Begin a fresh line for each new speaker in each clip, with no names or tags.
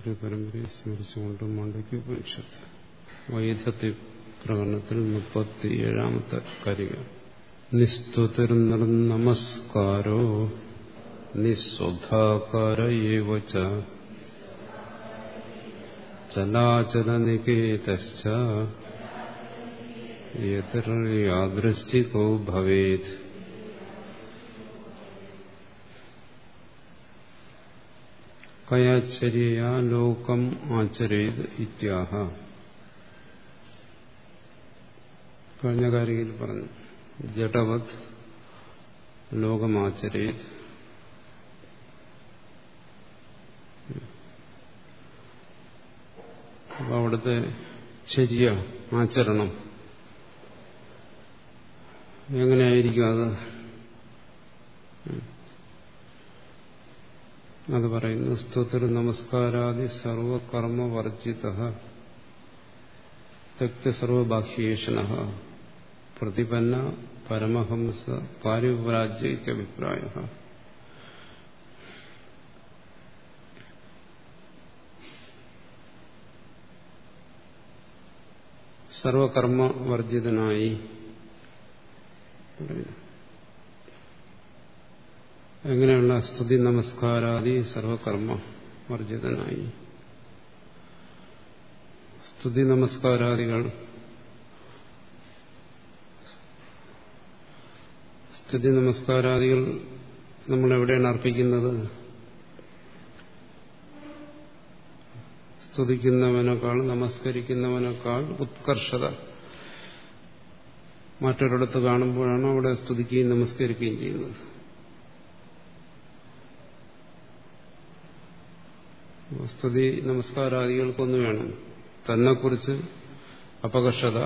ഒരു പരമ്പരയെ സ്മരിച്ചുകൊണ്ട് മണ്ടയ്ക്ക് ഉപനിഷത്ത് വൈദ്യത്തെ പ്രകടനത്തിൽ മുപ്പത്തിയേഴാമത്തെ കാര്യം നിസ്തുതിർനമസ്കാരോ നിസ്വധാകാര ചലാചലനികേതശ്ച. യാദൃശ്ചികോ ഭവേത്. കയാചര്യയാ ലോകം ആചരേത് ഇത്യാഹ. കഴിഞ്ഞ കാരികയിൽ പറഞ്ഞു ജഡവത് ലോകമാചരേത് അവിടുത്തെ ശരിയ ആചരണം എങ്ങനെയായിരിക്കും അത്? അത് പറയുന്നു സ്തുതിർ നമസ്കാരാദി സർവകർമ്മവർജിത തെക്തസർവബാഹ്യേഷണ പ്രതിപന്ന പരമഹംസ കാര്യപരാജ്യ ഇത്യഭിപ്രായ സർവകർമ്മവർജിതനായി എങ്ങനെയുള്ള സ്തുതി നമസ്കാരാദി സർവകർമ്മ വർജിതനായി. സ്തുതി നമസ്കാരാദികൾ. സ്തുതി നമസ്കാരാദികൾ നമ്മൾ എവിടെയാണ് അർപ്പിക്കുന്നത്? സ്തുതിക്കുന്നവനേക്കാൾ നമസ്കരിക്കുന്നവനേക്കാൾ ഉത്കർഷത മറ്റൊരിടത്ത് കാണുമ്പോഴാണ് അവിടെ സ്തുതിക്കുകയും നമസ്കരിക്കുകയും ചെയ്യുന്നത്. സ്തുതി നമസ്കാരാദികൾക്കൊന്നു വേണം. തന്നെക്കുറിച്ച് അപകർഷത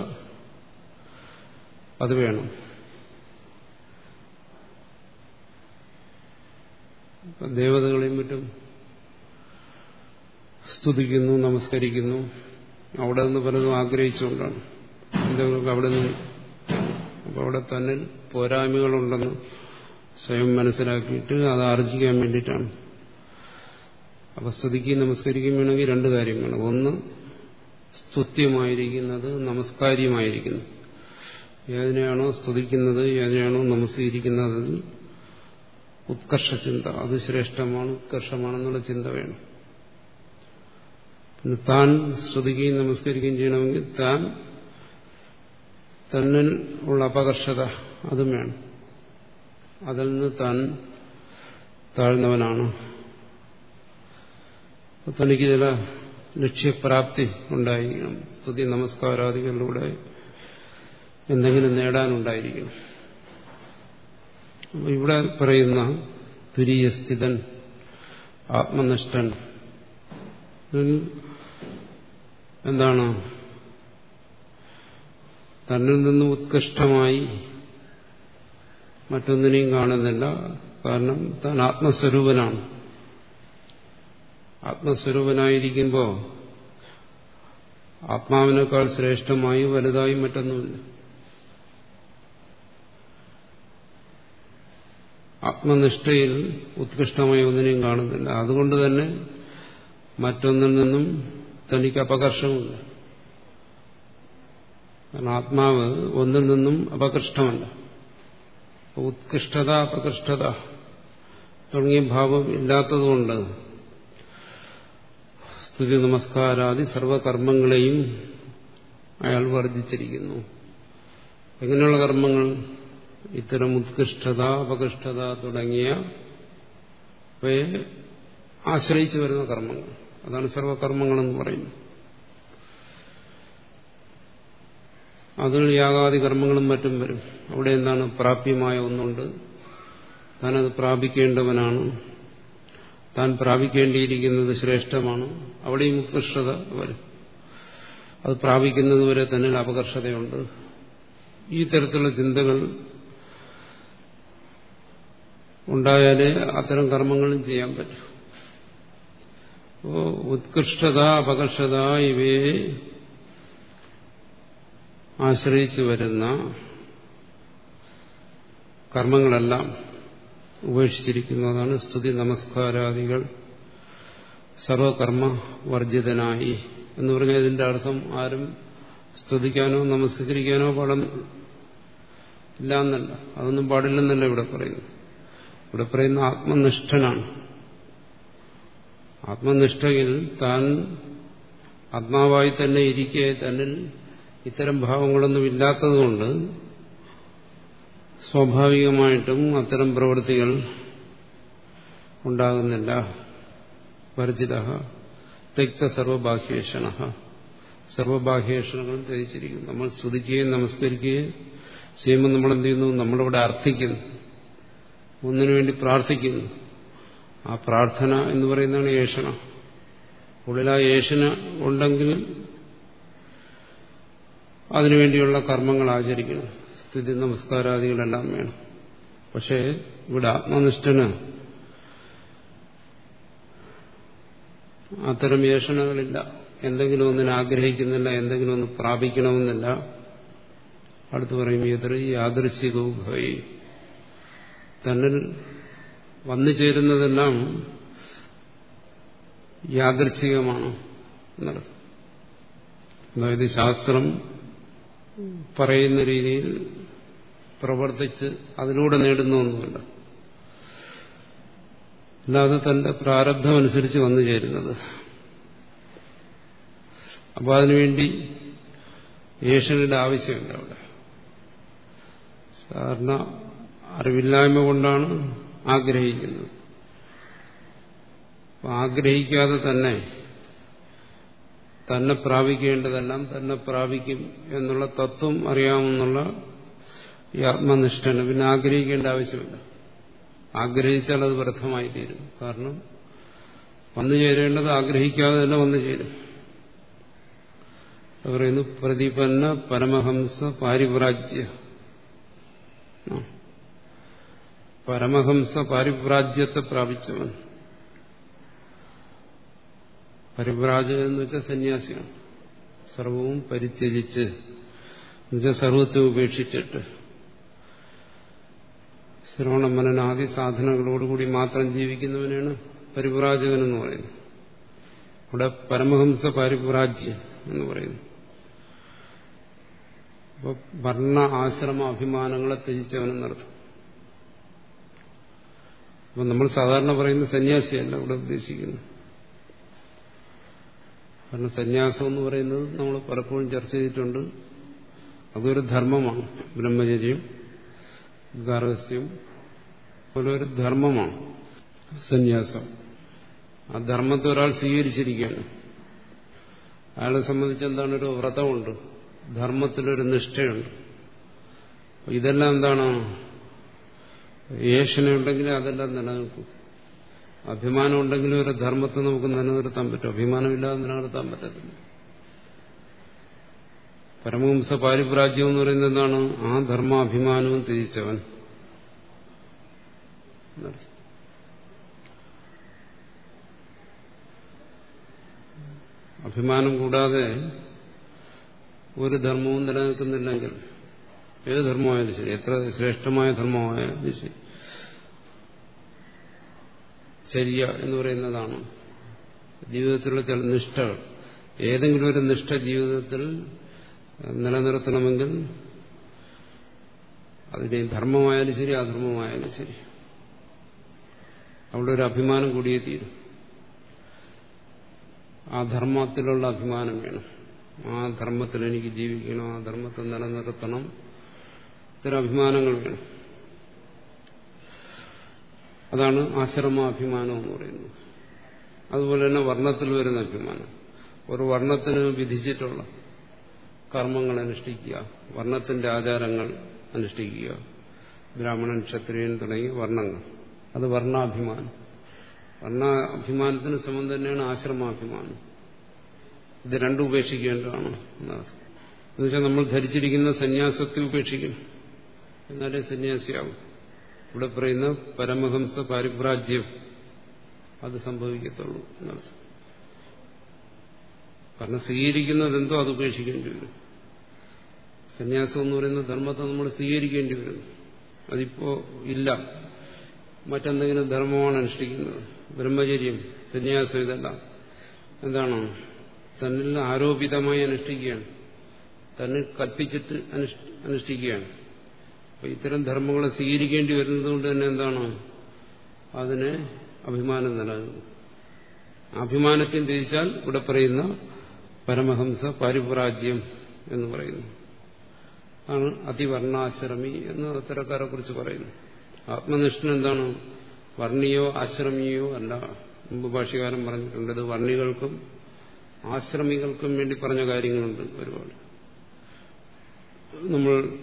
അത് വേണം. ദേവതകളെയും മറ്റും സ്തുതിക്കുന്നു നമസ്കരിക്കുന്നു. അവിടെ നിന്ന് പലതും ആഗ്രഹിച്ചുകൊണ്ടാണ്. ദേവതകൾക്ക് അവിടെ നിന്ന് അപ്പൊ അവിടെ തന്നെ പോരായ്മകളുണ്ടെന്ന് സ്വയം മനസ്സിലാക്കിയിട്ട് അത് ആർജിക്കാൻ വേണ്ടിയിട്ടാണ്. അപ്പൊ സ്തുതിക്കുകയും നമസ്കരിക്കുകയും വേണമെങ്കിൽ രണ്ട് കാര്യം വേണം ഒന്ന് സ്തുത്യമായിരിക്കുന്നത് നമസ്കാര്യമായിരിക്കുന്നു. ഏതിനെയാണോ സ്തുതിക്കുന്നത് ഏതിനെയാണോ നമസ്കരിക്കുന്നത് ഉത്കർഷ ചിന്ത. അത് ശ്രേഷ്ഠമാണ് ഉത്കർഷമാണെന്നുള്ള ചിന്ത വേണം. പിന്നെ താൻ സ്തുതിക്കുകയും നമസ്കരിക്കുകയും ചെയ്യണമെങ്കിൽ താൻ തന്നിൽ ഉള്ള അപകർഷത അതും വേണം. അതിൽ നിന്ന് താൻ താഴ്ന്നവനാണ്. തനിക്ക് ചില ലക്ഷ്യപ്രാപ്തി ഉണ്ടായിരിക്കണം സ്തുതി നമസ്കാരാദികളിലൂടെ എന്തെങ്കിലും നേടാനുണ്ടായിരിക്കണം ഇവിടെ പറയുന്ന തുരീയസ്ഥിതൻ ആത്മനിഷ്ഠൻ എന്താണ്? തന്നിൽ നിന്ന് ഉത്കൃഷ്ടമായി മറ്റൊന്നിനെയും കാണുന്നില്ല. കാരണം താൻ ആത്മസ്വരൂപനാണ്. ആത്മസ്വരൂപനായിരിക്കുമ്പോൾ ആത്മാവിനേക്കാൾ ശ്രേഷ്ഠമായി വലുതായി മറ്റൊന്നുമില്ല. ആത്മനിഷ്ഠയിൽ ഉത്കൃഷ്ടമായി ഒന്നിനെയും കാണുന്നില്ല. അതുകൊണ്ട് തന്നെ മറ്റൊന്നിൽ നിന്നും തനിക്ക് അപകർഷമില്ല കാരണം ആത്മാവ് ഒന്നിൽ നിന്നും അപകൃഷ്ടമല്ല. ഉത്കൃഷ്ടത അപകൃഷ്ടത തുടങ്ങിയ ഭാവം ഇല്ലാത്തതുകൊണ്ട് സ്തുതി നമസ്കാരാദി സർവകർമ്മങ്ങളെയും അയാൾ വർദ്ധിച്ചിരിക്കുന്നു. എങ്ങനെയുള്ള കർമ്മങ്ങൾ? ഇത്തരം ഉത്കൃഷ്ടത അപകൃഷ്ടത തുടങ്ങിയ ആശ്രയിച്ചു വരുന്ന കർമ്മങ്ങൾ. അതാണ് സർവകർമ്മങ്ങളെന്ന് പറയുന്നത്. അതിൽ യാഗാദി കർമ്മങ്ങളും മറ്റും വരും. അവിടെ എന്താണ് പ്രാപ്യമായ ഒന്നുണ്ട്? താനത് പ്രാപിക്കേണ്ടവനാണ്. താൻ പ്രാപിക്കേണ്ടിയിരിക്കുന്നത് ശ്രേഷ്ഠമാണ്. അവിടെയും ഉത്കൃഷ്ടത വരും. അത് പ്രാപിക്കുന്നതുവരെ തന്നെ അപകർഷതയുണ്ട് ഈ തരത്തിലുള്ള ചിന്തകൾ ഉണ്ടായാലേ അത്തരം കർമ്മങ്ങളും ചെയ്യാൻ പറ്റൂ. ഉത്കൃഷ്ടത അപകർഷത ഇവയെ ആശ്രയിച്ചു വരുന്ന കർമ്മങ്ങളെല്ലാം ഉപേക്ഷിച്ചിരിക്കുന്നതാണ് സ്തുതി നമസ്കാരാദികൾ സർവകർമ്മ വർജിതനായി എന്ന് പറഞ്ഞാൽ ഇതിന്റെ അർത്ഥം ആരും സ്തുതിക്കാനോ നമസ്കരിക്കാനോ പാടും ഇല്ല എന്നല്ല അതൊന്നും പാടില്ലെന്നല്ല ഇവിടെ പറയുന്നു ഇവിടെ പറയുന്ന ആത്മനിഷ്ഠനാണ്. ആത്മനിഷ്ഠയിൽ താൻ ആത്മാവായി തന്നെ ഇരിക്കെ തന്നിൽ ഇത്തരം ഭാവങ്ങളൊന്നും ഇല്ലാത്തതുകൊണ്ട് സ്വാഭാവികമായിട്ടും അത്തരം പ്രവൃത്തികൾ ഉണ്ടാകുന്നില്ല. വർജിത തെക്ത സർവബാഹ്യേഷണ. സർവബാഹ്യേഷണങ്ങളും ത്യജിച്ചിരിക്കുന്നു നമ്മൾ സ്തുതിക്കുകയും നമസ്കരിക്കുകയും ചെയ്യുമ്പോൾ നമ്മൾ എന്ത് ചെയ്യുന്നു നമ്മളിവിടെ അർത്ഥിക്കുന്നു. ഒന്നിനു വേണ്ടി പ്രാർത്ഥിക്കുന്നു. ആ പ്രാർത്ഥന എന്ന് പറയുന്നതാണ് ഏഷണ. ഉള്ളിൽ ആ ഏഷന ഉണ്ടെങ്കിൽ അതിനുവേണ്ടിയുള്ള കർമ്മങ്ങൾ ആചരിക്കണം സ്ഥിതി നമസ്കാരാദികളെല്ലാം വേണം. പക്ഷേ ഇവിടെ ആത്മനിഷ്ഠന് അത്തരം ഏഷണകളില്ല എന്തെങ്കിലും ഒന്നിനെ ആഗ്രഹിക്കുന്നില്ല എന്തെങ്കിലും ഒന്ന് പ്രാപിക്കണമെന്നില്ല. അടുത്ത് പറയും എതിർ യാദൃശികവും ഭവി. തന്നിൽ വന്നു ചേരുന്നതെല്ലാം യാദൃച്ഛികമാണ് അതായത് ശാസ്ത്രം പറയുന്ന രീതിയിൽ പ്രവർത്തിച്ച് അതിലൂടെ നേടുന്ന ഒന്നുമല്ല അല്ലാതെ തന്റെ പ്രാരബ്ധമനുസരിച്ച് വന്നു ചേരുന്നത്. അപ്പോൾ അതിനുവേണ്ടി ഏഷ്യനുടെ ആവശ്യമുണ്ട് അവിടെ. സാധാരണ അറിവില്ലായ്മ കൊണ്ടാണ് ആഗ്രഹിക്കുന്നത്. ആഗ്രഹിക്കാതെ തന്നെ തന്നെ പ്രാപിക്കേണ്ടതെല്ലാം തന്നെ പ്രാപിക്കും എന്നുള്ള തത്വം അറിയാമെന്നുള്ള ഈ ആത്മനിഷ്ഠന് പിന്നെ ആഗ്രഹിക്കേണ്ട ആവശ്യമില്ല. ആഗ്രഹിച്ചാൽ അത് വ്യർത്ഥമായി തീരും. കാരണം വന്നു ചേരേണ്ടത് ആഗ്രഹിക്കാതെ തന്നെ വന്നു ചേരും. പറയുന്നു പ്രതിപന്ന പരമഹംസ പാരിപ്രാജ്യ പരമഹംസ പാരിപ്രാജ്യത്തെ പ്രാപിച്ചവൻ. പരിപ്രാജകൻ എന്ന് വെച്ചാൽ സന്യാസിയാണ്. സർവവും പരിത്യജിച്ച് എന്നുവെച്ചാൽ സർവത്തെ ഉപേക്ഷിച്ചിട്ട്. ശ്രവണ മനനാദി സാധനങ്ങളോടുകൂടി മാത്രം ജീവിക്കുന്നവനാണ് പരിപ്രാജകൻ എന്ന് പറയുന്നത്. ഇവിടെ പരമഹംസ പരിപ്രാജ്യം എന്ന് പറയുന്നു. അപ്പോൾ വർണ ആശ്രമ അഭിമാനങ്ങളെ ത്യജിച്ചവനെന്നർത്ഥം അപ്പം നമ്മൾ സാധാരണ പറയുന്ന സന്യാസിയല്ല ഇവിടെ ഉദ്ദേശിക്കുന്നത്. കാരണം സന്യാസം എന്ന് പറയുന്നത് നമ്മൾ പലപ്പോഴും ചർച്ച ചെയ്തിട്ടുണ്ട്. അതൊരു ധർമ്മമാണ് ബ്രഹ്മചര്യം. ഗാർഹസ്യം പോലെ ഒരു ധർമ്മമാണ്. സന്യാസം. ആ ധർമ്മത്തെ ഒരാൾ സ്വീകരിച്ചിരിക്കുകയാണ്. അയാളെ സംബന്ധിച്ച് എന്താണ് ഒരു വ്രതമുണ്ട്. ധർമ്മത്തിലൊരു നിഷ്ഠയുണ്ട്. ഇതെല്ലാം എന്താണ്? ഏഷനുണ്ടെങ്കിൽ അതെല്ലാം നിലനിൽക്കും. അഭിമാനം ഉണ്ടെങ്കിലും ഒരു ധർമ്മത്തെ നമുക്ക് നിലനിർത്താൻ പറ്റും. അഭിമാനമില്ലാതെ നിലനിർത്താൻ പറ്റത്തില്ല. പരമഹംസ പാരിപ്രാജ്യം എന്ന് പറയുന്നത് എന്താണ് ആ ധർമാഭിമാനവും തിരിച്ചവൻ അഭിമാനം കൂടാതെ ഒരു ധർമ്മവും നിലനിൽക്കുന്നില്ലെങ്കിൽ ഏത് ധർമ്മമായാലും ശരി എത്ര ശ്രേഷ്ഠമായ ധർമ്മമായാലും ശരി. ചര്യ എന്ന് പറയുന്നതാണ്. ജീവിതത്തിലുള്ള ചില നിഷ്ഠകൾ. ഏതെങ്കിലും ഒരു നിഷ്ഠ ജീവിതത്തിൽ നിലനിർത്തണമെങ്കിൽ അതിനെ ധർമ്മമായാലും ശരി അധർമ്മമായാലും ശരി. അവിടെ ഒരു അഭിമാനം കൂടിയേ തീരും. ആ ധർമ്മത്തിലുള്ള അഭിമാനം വേണം. ആ ധർമ്മത്തിൽ എനിക്ക് ജീവിക്കണം ആ ധർമ്മത്തെ നിലനിർത്തണം. ഇത്തരം അഭിമാനങ്ങൾ വേണം. അതാണ് ആശ്രമാഭിമാനം എന്ന് പറയുന്നത്. അതുപോലെ തന്നെ വർണത്തിൽ വരുന്ന അഭിമാനം. ഒരു വർണത്തിന് വിധിച്ചിട്ടുള്ള കർമ്മങ്ങൾ അനുഷ്ഠിക്കുക വർണത്തിന്റെ ആചാരങ്ങൾ അനുഷ്ഠിക്കുക ബ്രാഹ്മണൻ ക്ഷത്രിയൻ തുടങ്ങി വർണങ്ങൾ. അത് വർണാഭിമാനം. വർണാഭിമാനത്തിന് സമം തന്നെയാണ് ആശ്രമാഭിമാനം. ഇത് രണ്ടും ഉപേക്ഷിക്കേണ്ടതാണ് എന്നുവെച്ചാൽ നമ്മൾ ധരിച്ചിരിക്കുന്ന സന്യാസത്തെ ഉപേക്ഷിക്കും എന്നാലേ സന്യാസിയാവും. ഇവിടെ പറയുന്ന പരമഹംസ പാരിപ്രാജ്യം അത് സംഭവിക്കത്തുള്ളൂ എന്നർത്ഥം കാരണം സ്വീകരിക്കുന്നതെന്തോ അത് ഉപേക്ഷിക്കേണ്ടി വരും. സന്യാസം എന്ന് പറയുന്ന ധർമ്മത്തെ നമ്മൾ സ്വീകരിക്കേണ്ടി വരുന്നു. അതിപ്പോ ഇല്ല. മറ്റെന്തെങ്കിലും ധർമ്മമാണ് അനുഷ്ഠിക്കുന്നത്. ബ്രഹ്മചര്യം സന്യാസം ഇതെല്ലാം. എന്താണ്? തന്നിൽ ആരോപിതമായി അനുഷ്ഠിക്കുകയാണ്. തന്നെ കൽപ്പിച്ചിട്ട് അനുഷ്ഠിക്കുകയാണ്. അപ്പൊ ഇത്തരം ധർമ്മങ്ങളെ സ്വീകരിക്കേണ്ടി വരുന്നത് കൊണ്ട് തന്നെ എന്താണ്? അതിന് അഭിമാനം നൽകുന്നു. അഭിമാനത്തിൽ തിരിച്ചാൽ ഇവിടെ പറയുന്ന പരമഹംസ പാരിപരാജ്യം എന്ന് പറയുന്നു. ആണ് അതിവർണാശ്രമി എന്ന് അത്തരക്കാരെ കുറിച്ച് പറയുന്നു ആത്മനിഷ്ഠൻ എന്താണ്? വർണിയോ ആശ്രമിയോ അല്ല. മുമ്പ് ഭാഷകാരൻ പറഞ്ഞിട്ടുണ്ട് വർണികൾക്കും ആശ്രമികൾക്കും വേണ്ടി പറഞ്ഞ കാര്യങ്ങളുണ്ട് ഒരുപാട്. നമ്മൾ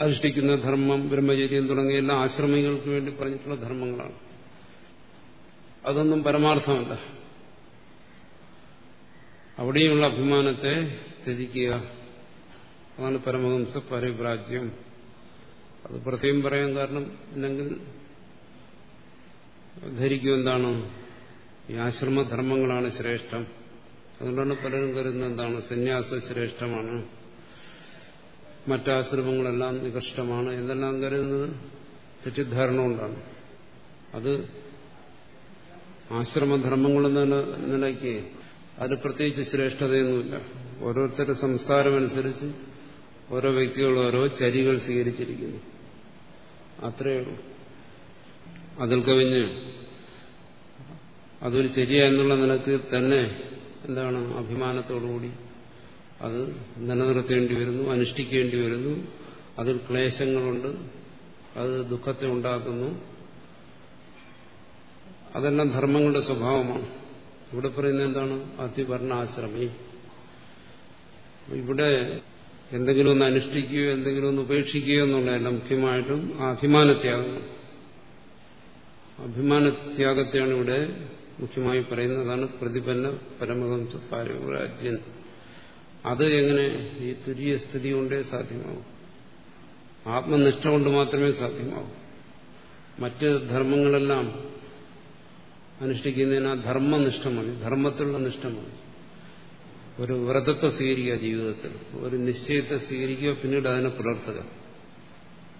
അനുഷ്ഠിക്കുന്ന ധർമ്മം ബ്രഹ്മചര്യം തുടങ്ങിയ എല്ലാ ആശ്രമികൾക്ക് വേണ്ടി പറഞ്ഞിട്ടുള്ള ധർമ്മങ്ങളാണ്. അതൊന്നും പരമാർത്ഥമല്ല. അവിടെയുള്ള അഭിമാനത്തെ ത്യജിക്കുക അതാണ് പരമഹംസ പരിപ്രാജ്യം അത് പ്രത്യേകം പറയാൻ കാരണം ഇല്ലെങ്കിൽ ധരിക്കും എന്താണ്? ഈ ആശ്രമധർമ്മങ്ങളാണ് ശ്രേഷ്ഠം. അതുകൊണ്ടാണ് പലരും കരുതുന്നത് എന്താണ്? സന്യാസ ശ്രേഷ്ഠമാണ് മറ്റാശ്രമങ്ങളെല്ലാം നികഷ്ടമാണ് എന്നെല്ലാം കരുതുന്നത് തെറ്റിദ്ധാരണ കൊണ്ടാണ്. അത് ആശ്രമധർമ്മങ്ങളെന്ന നിലയ്ക്ക് അത് പ്രത്യേകിച്ച് ശ്രേഷ്ഠതയൊന്നുമില്ല. ഓരോരുത്തരുടെ സംസ്കാരമനുസരിച്ച് ഓരോ വ്യക്തികൾ ഓരോ ചരികൾ സ്വീകരിച്ചിരിക്കുന്നു. അത്രയേ ഉള്ളൂ. അതിൽ കവിഞ്ഞ് അതൊരു ചര്യ എന്നുള്ള നിലയ്ക്ക് തന്നെ എന്താണ് അഭിമാനത്തോടുകൂടി അത് നിലനിർത്തേണ്ടി വരുന്നു അനുഷ്ഠിക്കേണ്ടി വരുന്നു. അതിൽ ക്ലേശങ്ങളുണ്ട് അത് ദുഃഖത്തെ ഉണ്ടാക്കുന്നു. അതെല്ലാം ധർമ്മങ്ങളുടെ സ്വഭാവമാണ്. ഇവിടെ പറയുന്നത് എന്താണ്? അതിവർണാശ്രമി ഇവിടെ എന്തെങ്കിലും ഒന്ന് അനുഷ്ഠിക്കുകയോ എന്തെങ്കിലും ഒന്ന് ഉപേക്ഷിക്കുകയോ എന്നുള്ളതല്ല മുഖ്യമായിട്ടും അഭിമാനത്യാഗം. അഭിമാനത്യാഗത്തെയാണ് ഇവിടെ മുഖ്യമായി പറയുന്നതാണ് പ്രതിപന്ന പരമഹംസ പാരവരാജ്യൻ. അത് എങ്ങനെ ഈ തുരിയ സ്ഥിതി കൊണ്ടേ സാധ്യമാവും? ആത്മനിഷ്ഠ കൊണ്ട് മാത്രമേ സാധ്യമാവൂ. മറ്റ് ധർമ്മങ്ങളെല്ലാം അനുഷ്ഠിക്കുന്നതിന് ആ ധർമ്മനിഷ്ഠ മതി ധർമ്മത്തിലുള്ള നിഷ്ഠ മതി. ഒരു വ്രതത്തെ സ്വീകരിക്കുക ജീവിതത്തിൽ. ഒരു നിശ്ചയത്തെ സ്വീകരിക്കുക പിന്നീട് അതിനെ പുലർത്തുക.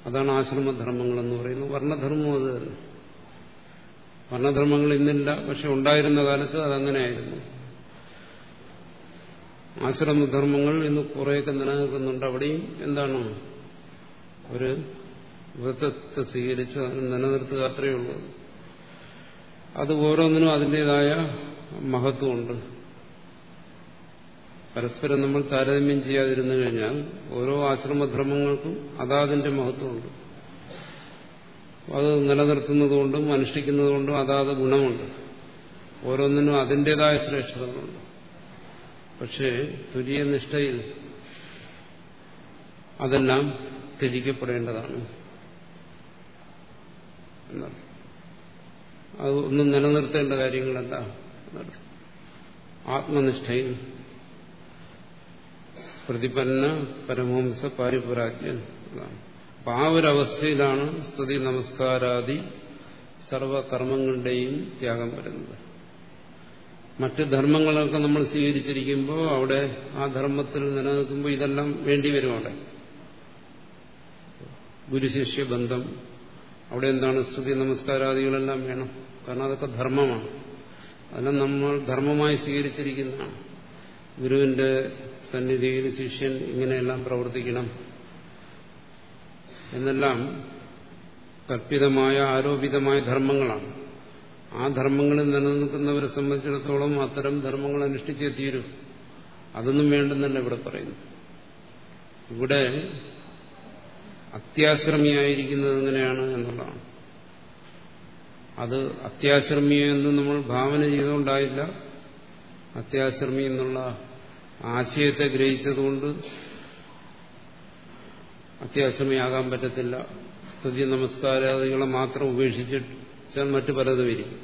അതാണ് ആശ്രമധർമ്മങ്ങളെന്ന് പറയുന്നത്. വർണധർമ്മം അത് തന്നെ. വർണധർമ്മങ്ങൾ ഇന്നില്ല പക്ഷെ ഉണ്ടായിരുന്ന കാലത്ത് അതങ്ങനെയായിരുന്നു. ആശ്രമധർമ്മങ്ങൾ ഇന്ന് കുറേയൊക്കെ നിലനിൽക്കുന്നുണ്ട്. അവിടെയും എന്താണ്? ഒരു വ്രതത്തെ സ്വീകരിച്ച് അതിനെ നിലനിർത്തുക അത്രയേ ഉള്ളൂ. അത് ഓരോന്നിനും അതിന്റെതായ മഹത്വമുണ്ട്. പരസ്പരം നമ്മൾ താരതമ്യം ചെയ്യാതിരുന്നു കഴിഞ്ഞാൽ ഓരോ ആശ്രമധർമ്മങ്ങൾക്കും അതാതിന്റെ മഹത്വമുണ്ട്. അത് നിലനിർത്തുന്നതുകൊണ്ടും അനുഷ്ഠിക്കുന്നതുകൊണ്ടും അതാത് ഗുണമുണ്ട്. ഓരോന്നിനും അതിന്റെതായ ശ്രേഷ്ഠതകളുണ്ട്. പക്ഷേ തുരിയ നിഷ്ഠയിൽ അതെല്ലാം ത്യജിക്കപ്പെടേണ്ടതാണ്. എന്നാണ്. അത് ഒന്നും നിലനിർത്തേണ്ട കാര്യങ്ങളല്ല ആത്മനിഷ്ഠയിൽ പ്രതിപന്ന പരമഹംസ പാരിപുരാജ്യൻ അപ്പൊ ആ ഒരു അവസ്ഥയിലാണ് സ്തുതി നമസ്കാരാദി സർവകർമ്മങ്ങളുടെയും ത്യാഗം വരുന്നത്. മറ്റ് ധർമ്മങ്ങളൊക്കെ നമ്മൾ സ്വീകരിച്ചിരിക്കുമ്പോൾ അവിടെ ആ ധർമ്മത്തിൽ നിലനിൽക്കുമ്പോൾ ഇതെല്ലാം വേണ്ടി വരും അവിടെ. ഗുരുശിഷ്യ ബന്ധം. അവിടെ എന്താണ് സ്തുതി നമസ്കാരാദികളെല്ലാം വേണം. കാരണം അതൊക്കെ ധർമ്മമാണ്. അതെല്ലാം നമ്മൾ ധർമ്മമായി സ്വീകരിച്ചിരിക്കുന്നതാണ്. ഗുരുവിന്റെ സന്നിധിയിൽ ശിഷ്യൻ ഇങ്ങനെയെല്ലാം പ്രവർത്തിക്കണം. എന്നെല്ലാം കൽപ്പിതമായ ആരോപിതമായ ധർമ്മങ്ങളാണ്. ആ ധർമ്മങ്ങളിൽ നിലനിൽക്കുന്നവരെ സംബന്ധിച്ചിടത്തോളം അത്തരം ധർമ്മങ്ങൾ അനുഷ്ഠിച്ചേ തീരും അതൊന്നും വേണ്ടെന്നല്ല ഇവിടെ പറയുന്നു ഇവിടെ അത്യാശ്രമിയായിരിക്കുന്നത് എങ്ങനെയാണ് എന്നുള്ളതാണ്. അത് അത്യാശ്രമിയെന്ന് നമ്മൾ ഭാവന ചെയ്തുകൊണ്ടായില്ല. അത്യാശ്രമി എന്നുള്ള ആശയത്തെ ഗ്രഹിച്ചതുകൊണ്ട് അത്യാശ്രമിയാകാൻ പറ്റത്തില്ല. സ്തുതി നമസ്കാരാദികളെ മാത്രം ഉപേക്ഷിച്ചാൽ മറ്റു പലതും ഇരിക്കും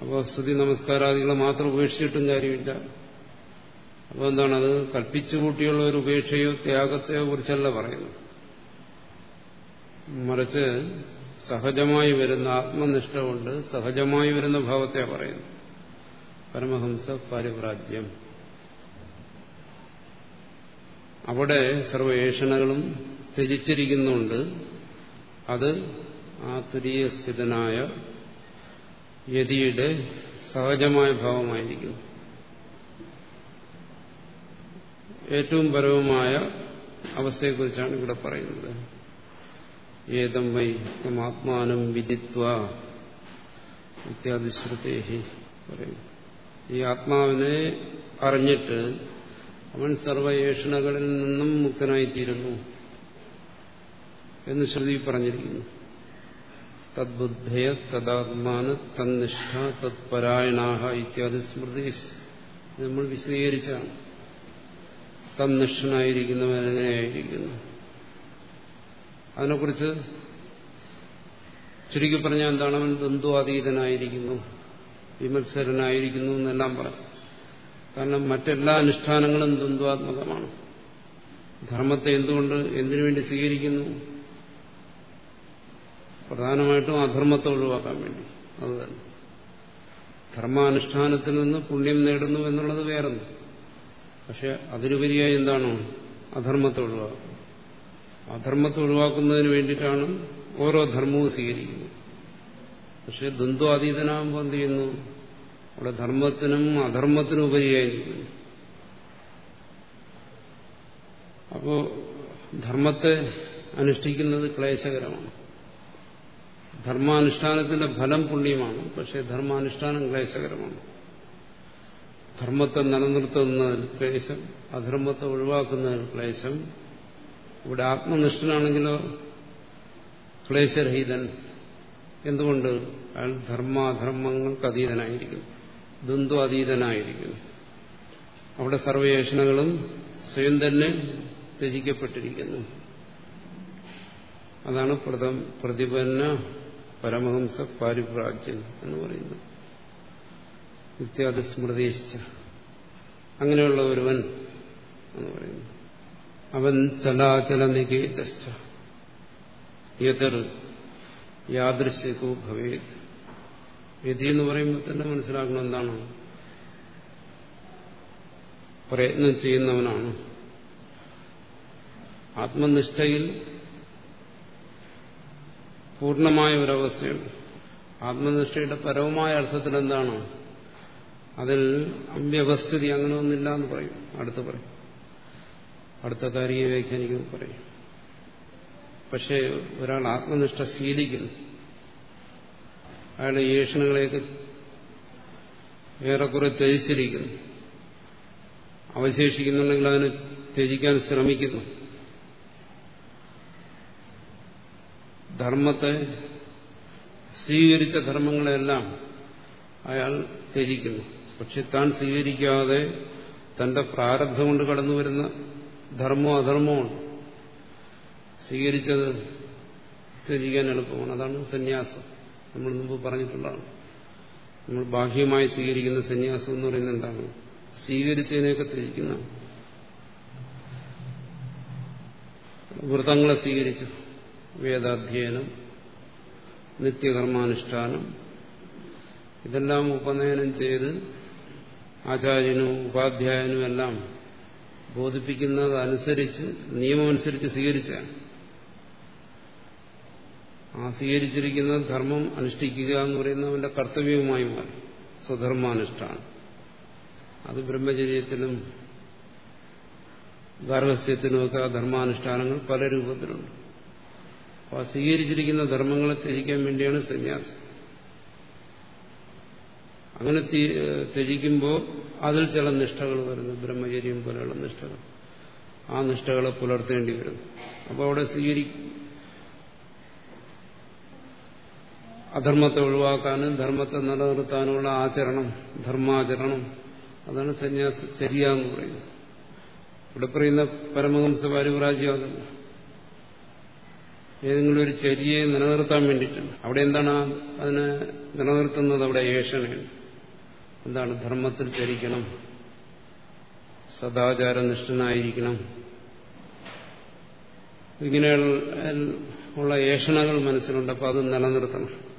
അപ്പോൾ സ്തുതി നമസ്കാരാദികളെ മാത്രം ഉപേക്ഷിച്ചിട്ടും കാര്യമില്ല. അപ്പോൾ എന്താണ് കൽപ്പിച്ചു കൂട്ടിയുള്ള ഒരു ഉപേക്ഷയോ ത്യാഗത്തെയോ കുറിച്ചല്ല പറയുന്നത്. മറിച്ച് സഹജമായി വരുന്ന ആത്മനിഷ്ഠ കൊണ്ട് സഹജമായി വരുന്ന ഭാവത്തെ പറയുന്നു പരമഹംസ പാരിപ്രാജ്യം അവിടെ സർവേഷണകളും ത്യജിച്ചിരിക്കുന്നുണ്ട്. അത് ആ തുരീയ സ്ഥിതനായ യതിയുടെ സഹജമായ ഭാവമായിരിക്കുന്നു ഏറ്റവും പരവുമായ അവസ്ഥയെക്കുറിച്ചാണ് ഇവിടെ പറയുന്നത്. ഏതം വൈ ആത്മാനം വിദിത്വ ഇത്യാദി ശ്രുതേഹി പറയും ഈ ആത്മാവിനെ അറിഞ്ഞിട്ട് അവൻ സർവയേഷണകളിൽ നിന്നും മുക്തനായിത്തീരുന്നു എന്ന് ശ്രുതി പറഞ്ഞിരിക്കുന്നു. തദ്ബുദ്ധയ തദാത്മാന തന്നിഷ്ഠ തത്പരായണാഹ ഇത്യാദി സ്മൃതി നമ്മൾ വിശദീകരിച്ചാണ്. തന്നിഷ്ഠനായിരിക്കുന്നവൻ എങ്ങനെയായിരിക്കുന്നു അതിനെക്കുറിച്ച് ചുരുക്കി പറഞ്ഞാൽ എന്താണ്? അവൻ ബന്ധുവാതീതനായിരിക്കുന്നു. വിമത്സരനായിരിക്കുന്നു എന്നെല്ലാം പറഞ്ഞു കാരണം മറ്റെല്ലാ അനുഷ്ഠാനങ്ങളും ദ്വന്ദ്വാത്മകമാണ്. ധർമ്മത്തെ എന്തുകൊണ്ട് എന്തിനു വേണ്ടി സ്വീകരിക്കുന്നു? പ്രധാനമായിട്ടും അധർമ്മത്തെ ഒഴിവാക്കാൻ വേണ്ടി. അത് തന്നെ. ധർമാനുഷ്ഠാനത്തിൽ നിന്ന് പുണ്യം നേടുന്നു എന്നുള്ളത് വേറെ പക്ഷെ അതിനുപരിയായി എന്താണ്? അധർമ്മത്തെ ഒഴിവാക്കുക അധർമ്മത്തെ ഒഴിവാക്കുന്നതിന് വേണ്ടിയിട്ടാണ് ഓരോ ധർമ്മവും സ്വീകരിക്കുന്നത്. പക്ഷെ ദ്വന്ദ്വാതീതനാകുമ്പോൾ എന്ത് ചെയ്യുന്നു? അവിടെ ധർമ്മത്തിനും അധർമ്മത്തിനും ഉപരിയായിരിക്കുന്നു. അപ്പോ ധർമ്മത്തെ അനുഷ്ഠിക്കുന്നത് ക്ലേശകരമാണ്. ധർമാനുഷ്ഠാനത്തിന്റെ ഫലം പുണ്യമാണ് പക്ഷെ ധർമാനുഷ്ഠാനം ക്ലേശകരമാണ്. ധർമ്മത്തെ നിലനിർത്തുന്നതിൽ ക്ലേശം അധർമ്മത്തെ ഒഴിവാക്കുന്ന ക്ലേശം. ഇവിടെ ആത്മനിഷ്ഠനാണെങ്കിലോ ക്ലേശരഹിതൻ. എന്തുകൊണ്ട്? അയാൾ ധർമാധർമ്മങ്ങൾക്ക് അതീതനായിരിക്കുന്നു. ദ്വന്ദ്വ അതീതനായിരിക്കുന്നു അവിടെ സർവയേഷണകളും സ്വയം തന്നെ രചിക്കപ്പെട്ടിരിക്കുന്നു. അതാണ് പ്രതിപന്ന പരമഹംസ പാരിപ്രാജ്യൻ എന്ന് പറയുന്നത്. ഇത്യാദി സ്മൃതിശ്ച. അങ്ങനെയുള്ള ഒരുവൻ എന്ന് പറയുന്നു. അവൻ ചലാചല യതിർ യാദൃശ്യകോ ഭവേത്. യതി എന്ന് പറയുമ്പോൾ തന്നെ മനസ്സിലാക്കണം എന്താണ്. പ്രയത്നം ചെയ്യുന്നവനാണ്. ആത്മനിഷ്ഠയിൽ പൂർണമായ ഒരവസ്ഥയുണ്ട്. ആത്മനിഷ്ഠയുടെ പരവുമായ അർത്ഥത്തിൽ എന്താണ്? അതിൽ അവ്യവസ്ഥിതി അങ്ങനെ ഒന്നില്ല എന്ന് പറയും. അടുത്ത് പറയും. അടുത്ത കാര്യം വ്യാഖ്യാനിക്കുന്നു പറയും. പക്ഷേ ഒരാൾ ആത്മനിഷ്ഠ ശീലിക്കുന്നു. അയാളുടെ ഏഷണുകളെയൊക്കെ ഏറെക്കുറെ ത്യജിച്ചിരിക്കുന്നു. അവശേഷിക്കുന്നുണ്ടെങ്കിൽ അതിനെ ത്യജിക്കാൻ ശ്രമിക്കുന്നു. ധർമ്മത്തെ സ്വീകരിച്ച ധർമ്മങ്ങളെല്ലാം അയാൾ ത്യജിക്കുന്നു. പക്ഷെ താൻ സ്വീകരിക്കാതെ തന്റെ പ്രാരബ്ധം കൊണ്ട് കടന്നു വരുന്ന ധർമ്മവും അധർമ്മവും സ്വീകരിച്ചത് ത്യജിക്കാൻ എളുപ്പമാണ്. അതാണ് സന്യാസം. നമ്മൾ മുമ്പ് പറഞ്ഞിട്ടുള്ളതാണ്. നമ്മൾ ബാഹ്യമായി സ്വീകരിക്കുന്ന സന്യാസം എന്ന് പറയുന്നത് എന്താണ്? സ്വീകരിച്ചതിനെയൊക്കെ ത്യജിക്കുന്ന വ്രതങ്ങളെ സ്വീകരിച്ചു. വേദാധ്യയനം നിത്യകർമാനുഷ്ഠാനം ഇതെല്ലാം ഉപനയനം ചെയ്ത് ആചാര്യനും ഉപാധ്യായനും എല്ലാം ബോധിപ്പിക്കുന്നതനുസരിച്ച് നിയമമനുസരിച്ച് സ്വീകരിച്ചാണ്. ആ സ്വീകരിച്ചിരിക്കുന്ന ധർമ്മം അനുഷ്ഠിക്കുക എന്ന് പറയുന്നത് അവന്റെ കർത്തവ്യവുമായി മാറി. സ്വധർമാനുഷ്ഠാനം. അത് ബ്രഹ്മചര്യത്തിനും ഗാർഹസ്യത്തിനുമൊക്കെ ആ ധർമാനുഷ്ഠാനങ്ങൾ പല രൂപത്തിലുണ്ട്. അപ്പോൾ ആ സ്വീകരിച്ചിരിക്കുന്ന ധർമ്മങ്ങളെ ത്യജിക്കാൻ വേണ്ടിയാണ് സന്യാസം. അങ്ങനെ ത്യജിക്കുമ്പോൾ അതിൽ ചില നിഷ്ഠകൾ വരുന്നു. ബ്രഹ്മചര്യം പോലെയുള്ള നിഷ്ഠകൾ. ആ നിഷ്ഠകളെ പുലർത്തേണ്ടി വരുന്നു. അപ്പോൾ അവിടെ സ്വീകരി അധർമ്മത്തെ ഒഴിവാക്കാനും ധർമ്മത്തെ നിലനിർത്താനുമുള്ള ആചരണം ധർമാചരണം. അതാണ് സന്യാസചര്യ എന്ന് പറയുന്നത്. ഇവിടെ പറയുന്ന പരമഹംസ പാരിവ്രാജ്യം ഏതെങ്കിലും ഒരു ചര്യയെ നിലനിർത്താൻ വേണ്ടിയിട്ടാണ്. അവിടെ എന്താണ് അതിനെ നിലനിർത്തുന്നത്? അവിടെ ഏഷണയാണ് എന്താണ്? ധർമ്മത്തിൽ ചരിക്കണം. സദാചാരനിഷ്ഠനായിരിക്കണം. ഇങ്ങനെയുള്ള ഏഷണകൾ മനസ്സിലുണ്ട്. അപ്പോൾ അത് നിലനിർത്തണം.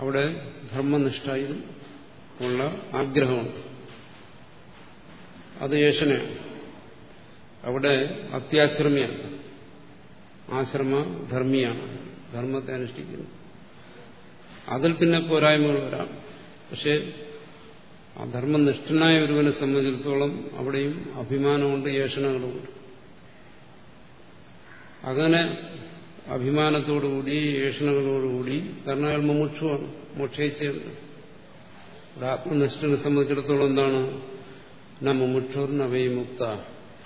അവിടെ ധർമ്മനിഷ്ഠയിൽ ഉള്ള ആഗ്രഹമുണ്ട്. അത് യേശന അവിടെ അത്യാശ്രമിയാണ്. ആശ്രമ ധർമ്മിയാണ്. ധർമ്മത്തെ അനുഷ്ഠിക്കുന്നു. അതിൽ പിന്നെ പോരായ്മകൾ വരാം. പക്ഷെ ആ ധർമ്മനിഷ്ഠനായ ഒരുവനെ സംബന്ധിച്ചിടത്തോളം അവിടെയും അഭിമാനമുണ്ട് യേശനകളുമുണ്ട്. അങ്ങനെ അഭിമാനത്തോടുകൂടി ഏഷണകളോടുകൂടി കാരണം അയാൾ മുമുക്ഷുവാണ് മോക്ഷയിച്ചുണ്ട് ഇവിടെ ആത്മനിഷ്ഠനെ സംബന്ധിച്ചിടത്തോളം എന്താണ്? ന മുമുക്ഷുർ നവൈ മുക്ത.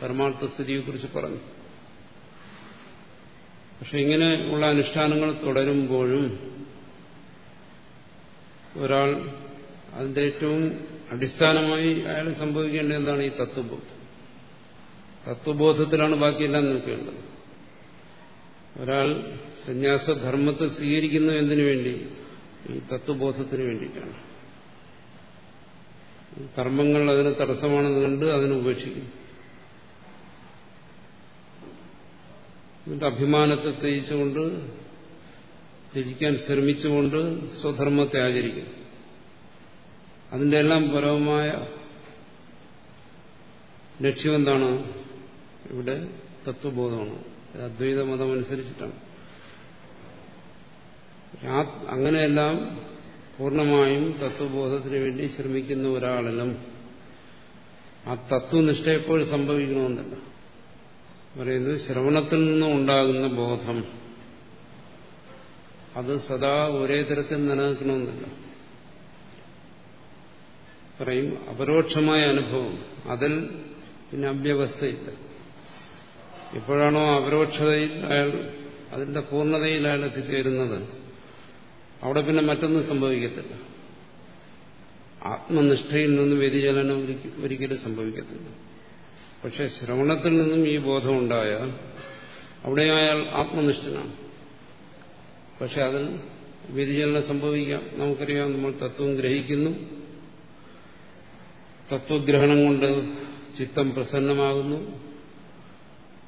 പരമാർത്ഥ സ്ഥിതിയെക്കുറിച്ച് പറഞ്ഞു. പക്ഷെ ഇങ്ങനെയുള്ള അനുഷ്ഠാനങ്ങൾ തുടരുമ്പോഴും ഒരാൾ അതിന്റെ ഏറ്റവും അടിസ്ഥാനമായി അയാൾ സംഭവിക്കേണ്ടത് എന്താണ്? ഈ തത്വബോധം. തത്വബോധത്തിലാണ് ബാക്കിയെല്ലാം നിൽക്കേണ്ടത് ഒരാൾ സന്യാസധർമ്മത്തെ സ്വീകരിക്കുന്നു എന്തിനു വേണ്ടി? ഈ തത്വബോധത്തിന് വേണ്ടിയിട്ടാണ്. കർമ്മങ്ങൾ അതിന് തടസ്സമാണെന്ന് കണ്ട് അതിനെ ഉപേക്ഷിക്കും എന്നിട്ട് അഭിമാനത്തെ ത്യജിച്ചുകൊണ്ട് ത്യജിക്കാൻ ശ്രമിച്ചുകൊണ്ട് സ്വധർമ്മത്തെ ആചരിക്കും അതിന്റെ എല്ലാം പരമമായ ലക്ഷ്യമെന്താണ് ഇവിടെ തത്വബോധമാണ്. അദ്വൈത മതം അനുസരിച്ചിട്ടാണ് അങ്ങനെയെല്ലാം പൂർണമായും തത്വബോധത്തിന് വേണ്ടി ശ്രമിക്കുന്ന ഒരാളിലും ആ തത്വനിഷ്ഠ എപ്പോഴും സംഭവിക്കണമെന്നില്ല. പറയുന്നത് ശ്രവണത്തിൽ നിന്നും ഉണ്ടാകുന്ന ബോധം അത് സദാ ഒരേ തരത്തിൽ നിലനിൽക്കണമെന്നില്ല. പറയും അപരോക്ഷമായ അനുഭവം. അതിൽ പിന്നെ അവ്യവസ്ഥയില്ല. എപ്പോഴാണോ അപരോക്ഷതയിൽ അയാൾ അതിന്റെ പൂർണതയിൽ അയാൾ എത്തിച്ചേരുന്നത്? അവിടെ പിന്നെ മറ്റൊന്നും സംഭവിക്കത്തില്ല. ആത്മനിഷ്ഠയിൽ നിന്നും വ്യതിചലനം ഒരിക്കലും സംഭവിക്കത്തില്ല. പക്ഷെ ശ്രവണത്തിൽ നിന്നും ഈ ബോധം ഉണ്ടായാൽ അവിടെ അയാൾ ആത്മനിഷ്ഠനാണ്. പക്ഷെ അതിൽ വ്യതിചലനം സംഭവിക്കാം. നമുക്കറിയാം നമ്മൾ തത്വം ഗ്രഹിക്കുന്നു. തത്വഗ്രഹണം കൊണ്ട് ചിത്തം പ്രസന്നമാകുന്നു.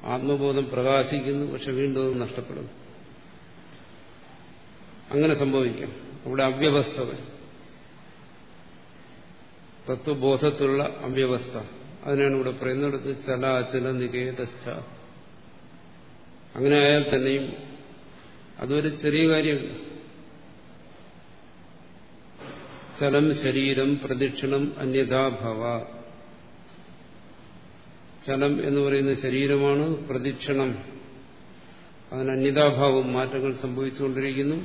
ആത്മബോധം പ്രകാശിക്കുന്നു പക്ഷെ വീണ്ടും അത് നഷ്ടപ്പെടുന്നു. അങ്ങനെ സംഭവിക്കാം. അവിടെ അവ്യവസ്ഥ തത്വബോധത്തിലുള്ള അവ്യവസ്ഥ. അതിനാണ് ഇവിടെ പറയുന്നിടത്ത് ചലാചല നികേതസ്ഥ അങ്ങനെ ആയാൽ തന്നെയും അതൊരു ചെറിയ കാര്യമല്ല. ചലം ശരീരം പ്രദക്ഷിണം അന്യഥാഭവ ചലം എന്ന് പറയുന്ന ശരീരമാണ് പ്രതിക്ഷണം. അതിന് അന്യതാഭാവം മാറ്റങ്ങൾ സംഭവിച്ചുകൊണ്ടിരിക്കുന്നു.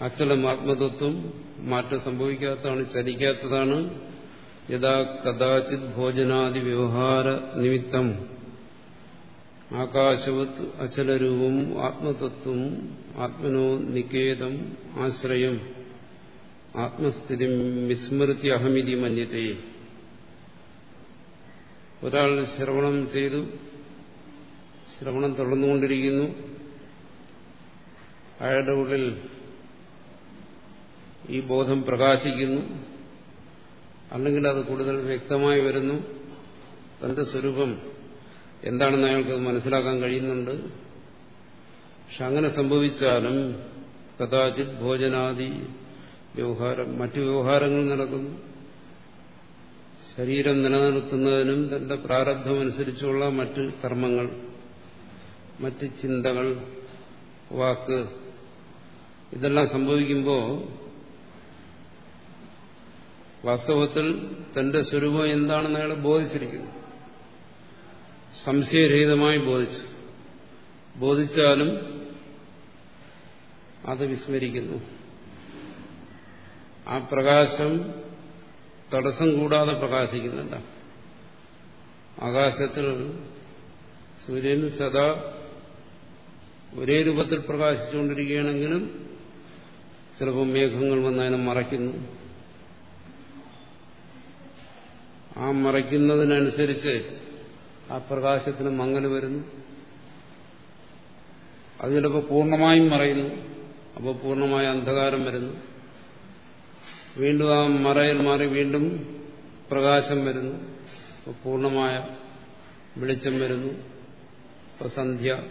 അച്ചലം ആത്മതത്വം മാറ്റം സംഭവിക്കാത്തതാണ് ചലിക്കാത്തതാണ്. യഥാ കഥാചിത് ഭോജനാദി വ്യവഹാര നിമിത്തം. ആകാശവത് അചലരൂപം ആത്മതത്വം ആത്മനോ നികേതം ആശ്രയം. ആത്മസ്ഥിതി വിസ്മൃതി അഹമിതി മന്യത്തെ ഒരാൾ ശ്രവണം ചെയ്തു. ശ്രവണം തുടർന്നുകൊണ്ടിരിക്കുന്നു. അയാളുടെ ഉള്ളിൽ ഈ ബോധം പ്രകാശിക്കുന്നു. അല്ലെങ്കിൽ അത് കൂടുതൽ വ്യക്തമായി വരുന്നു. തന്റെ സ്വരൂപം എന്താണെന്ന് അയാൾക്ക് മനസ്സിലാക്കാൻ കഴിയുന്നുണ്ട്. പക്ഷെ അങ്ങനെ സംഭവിച്ചാലും കഥാചിത് ഭോജനാദി വ്യവഹാരം മറ്റു വ്യവഹാരങ്ങൾ നടക്കുന്നു. ശരീരം നിലനിർത്തുന്നതിനും തന്റെ പ്രാരബ്ധമനുസരിച്ചുള്ള മറ്റ് കർമ്മങ്ങൾ മറ്റ് ചിന്തകൾ വാക്ക് ഇതെല്ലാം സംഭവിക്കുമ്പോൾ വാസ്തവത്തിൽ തന്റെ സ്വരൂപം എന്താണെന്ന് അയാൾ ബോധിച്ചിരിക്കുന്നു. സംശയരഹിതമായി ബോധിച്ചു. ബോധിച്ചാലും അത് വിസ്മരിക്കുന്നു. ആ പ്രകാശം തടസ്സം കൂടാതെ പ്രകാശിക്കുന്നില്ല ആകാശത്തിൽ സൂര്യൻ സദാ ഒരേ രൂപത്തിൽ പ്രകാശിച്ചുകൊണ്ടിരിക്കുകയാണെങ്കിലും ചിലപ്പോൾ മേഘങ്ങൾ വന്ന് അതിനെ മറയ്ക്കുന്നു. ആ മറയ്ക്കുന്നതിനനുസരിച്ച് ആ പ്രകാശത്തിന് മങ്ങൽ വരുന്നു. അത് ചിലപ്പോൾ പൂർണമായും മറയുന്നു. അപ്പോൾ പൂർണമായ അന്ധകാരം വരുന്നു. വീണ്ടും ആ മറയിൽ മാറി വീണ്ടും പ്രകാശം വരുന്നു. പൂർണമായ വെളിച്ചം വരുന്നു. ഇപ്പൊ സന്ധ്യ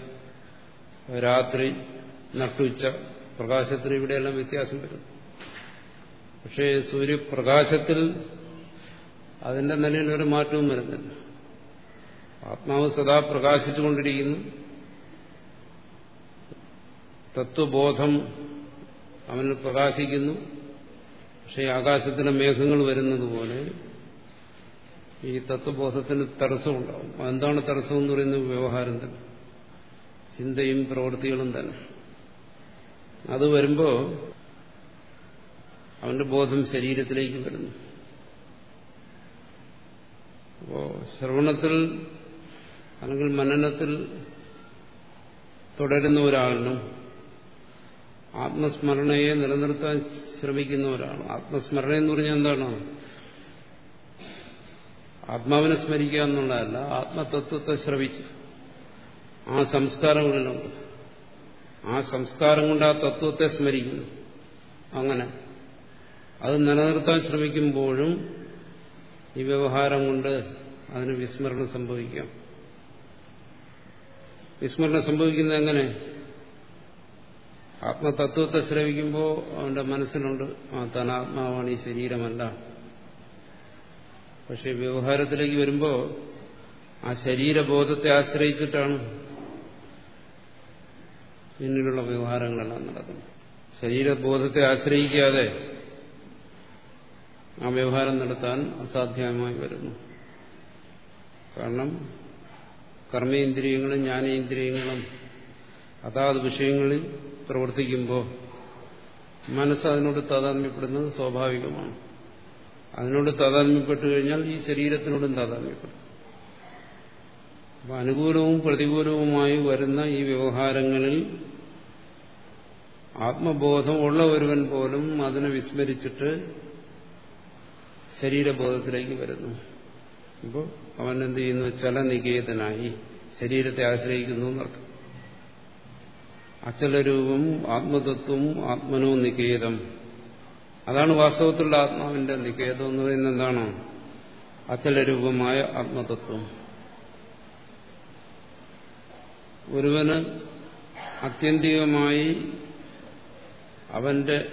രാത്രി നട്ടുച്ച പ്രകാശത്തിന് ഇവിടെയെല്ലാം വ്യത്യാസം വരുന്നു. പക്ഷേ സൂര്യപ്രകാശത്തിൽ അതിന്റെ നിലയിൽ ഒരു മാറ്റവും വരുന്നില്ല. ആത്മാവ് സദാ പ്രകാശിച്ചുകൊണ്ടിരിക്കുന്നു. തത്വബോധം അവനിൽ പ്രകാശിക്കുന്നു. പക്ഷെ ആകാശത്തിന് മേഘങ്ങൾ വരുന്നത് പോലെ ഈ തത്വബോധത്തിന് തടസ്സമുണ്ടാവും. എന്താണ് തടസ്സം എന്ന് പറയുന്നത്? വ്യവഹാരം തന്നെ. ചിന്തയും പ്രവൃത്തികളും തന്നെ. അത് വരുമ്പോൾ അവന്റെ ബോധം ശരീരത്തിലേക്ക് വരുന്നു. അപ്പോ ശ്രവണത്തിൽ അല്ലെങ്കിൽ മനനത്തിൽ തുടരുന്ന ഒരാളിനും ആത്മസ്മരണയെ നിലനിർത്താൻ ശ്രമിക്കുന്ന ഒരാളാണ് ആത്മസ്മരണ എന്ന് പറഞ്ഞാൽ എന്താണ്? ആത്മാവിനെ സ്മരിക്കുക എന്നുള്ളതല്ല ആത്മതത്വത്തെ ശ്രവിച്ചു. ആ സംസ്കാരങ്ങളിലുണ്ട് ആ സംസ്കാരം കൊണ്ട് ആ തത്വത്തെ സ്മരിക്കുന്നു. അങ്ങനെ. അത് നിലനിർത്താൻ ശ്രമിക്കുമ്പോഴും ഈ വ്യവഹാരം കൊണ്ട് അതിന് വിസ്മരണം സംഭവിക്കാം. വിസ്മരണം സംഭവിക്കുന്നത് എങ്ങനെ? ആത്മതത്വത്തെ ശ്രവിക്കുമ്പോൾ അവന്റെ മനസ്സിലുണ്ട് ആ താൻ ആത്മാവാണ് ഈ ശരീരമല്ല. പക്ഷെ വ്യവഹാരത്തിലേക്ക് വരുമ്പോൾ ആ ശരീരബോധത്തെ ആശ്രയിച്ചിട്ടാണ് പിന്നിലുള്ള വ്യവഹാരങ്ങളെല്ലാം നടക്കുന്നത്. ശരീരബോധത്തെ ആശ്രയിക്കാതെ ആ വ്യവഹാരം നടത്താൻ അസാധ്യമായി വരുന്നു. കാരണം കർമ്മേന്ദ്രിയങ്ങളും ജ്ഞാനേന്ദ്രിയങ്ങളും അതാത് വിഷയങ്ങളിൽ പ്രവർത്തിക്കുമ്പോൾ മനസ്സ് അതിനോട് താതാത്മ്യപ്പെടുന്നത് സ്വാഭാവികമാണ്. അതിനോട് താതാത്മ്യപ്പെട്ടു കഴിഞ്ഞാൽ ഈ ശരീരത്തിനോടും താതാത്മ്യപ്പെടും. അപ്പം അനുകൂലവും പ്രതികൂലവുമായി വരുന്ന ഈ വ്യവഹാരങ്ങളിൽ ആത്മബോധമുള്ള ഒരുവൻ പോലും അതിനെ വിസ്മരിച്ചിട്ട് ശരീരബോധത്തിലേക്ക് വരുന്നു. അപ്പോൾ അവൻ എന്ത് ചെയ്യുന്നു? ചലനികേതനായി ശരീരത്തെ ആശ്രയിക്കുന്നു എന്നർത്ഥം. അചലരൂപം ആത്മതത്വം ആത്മനോ നികേതം. അതാണ് വാസ്തവത്തിലുള്ള ആത്മാവിന്റെ നികേതം എന്ന് പറയുന്നത് എന്താണോ? അചലരൂപമായ ആത്മതത്വം. ഒരുവന് ആത്യന്തികമായി അവന്റെ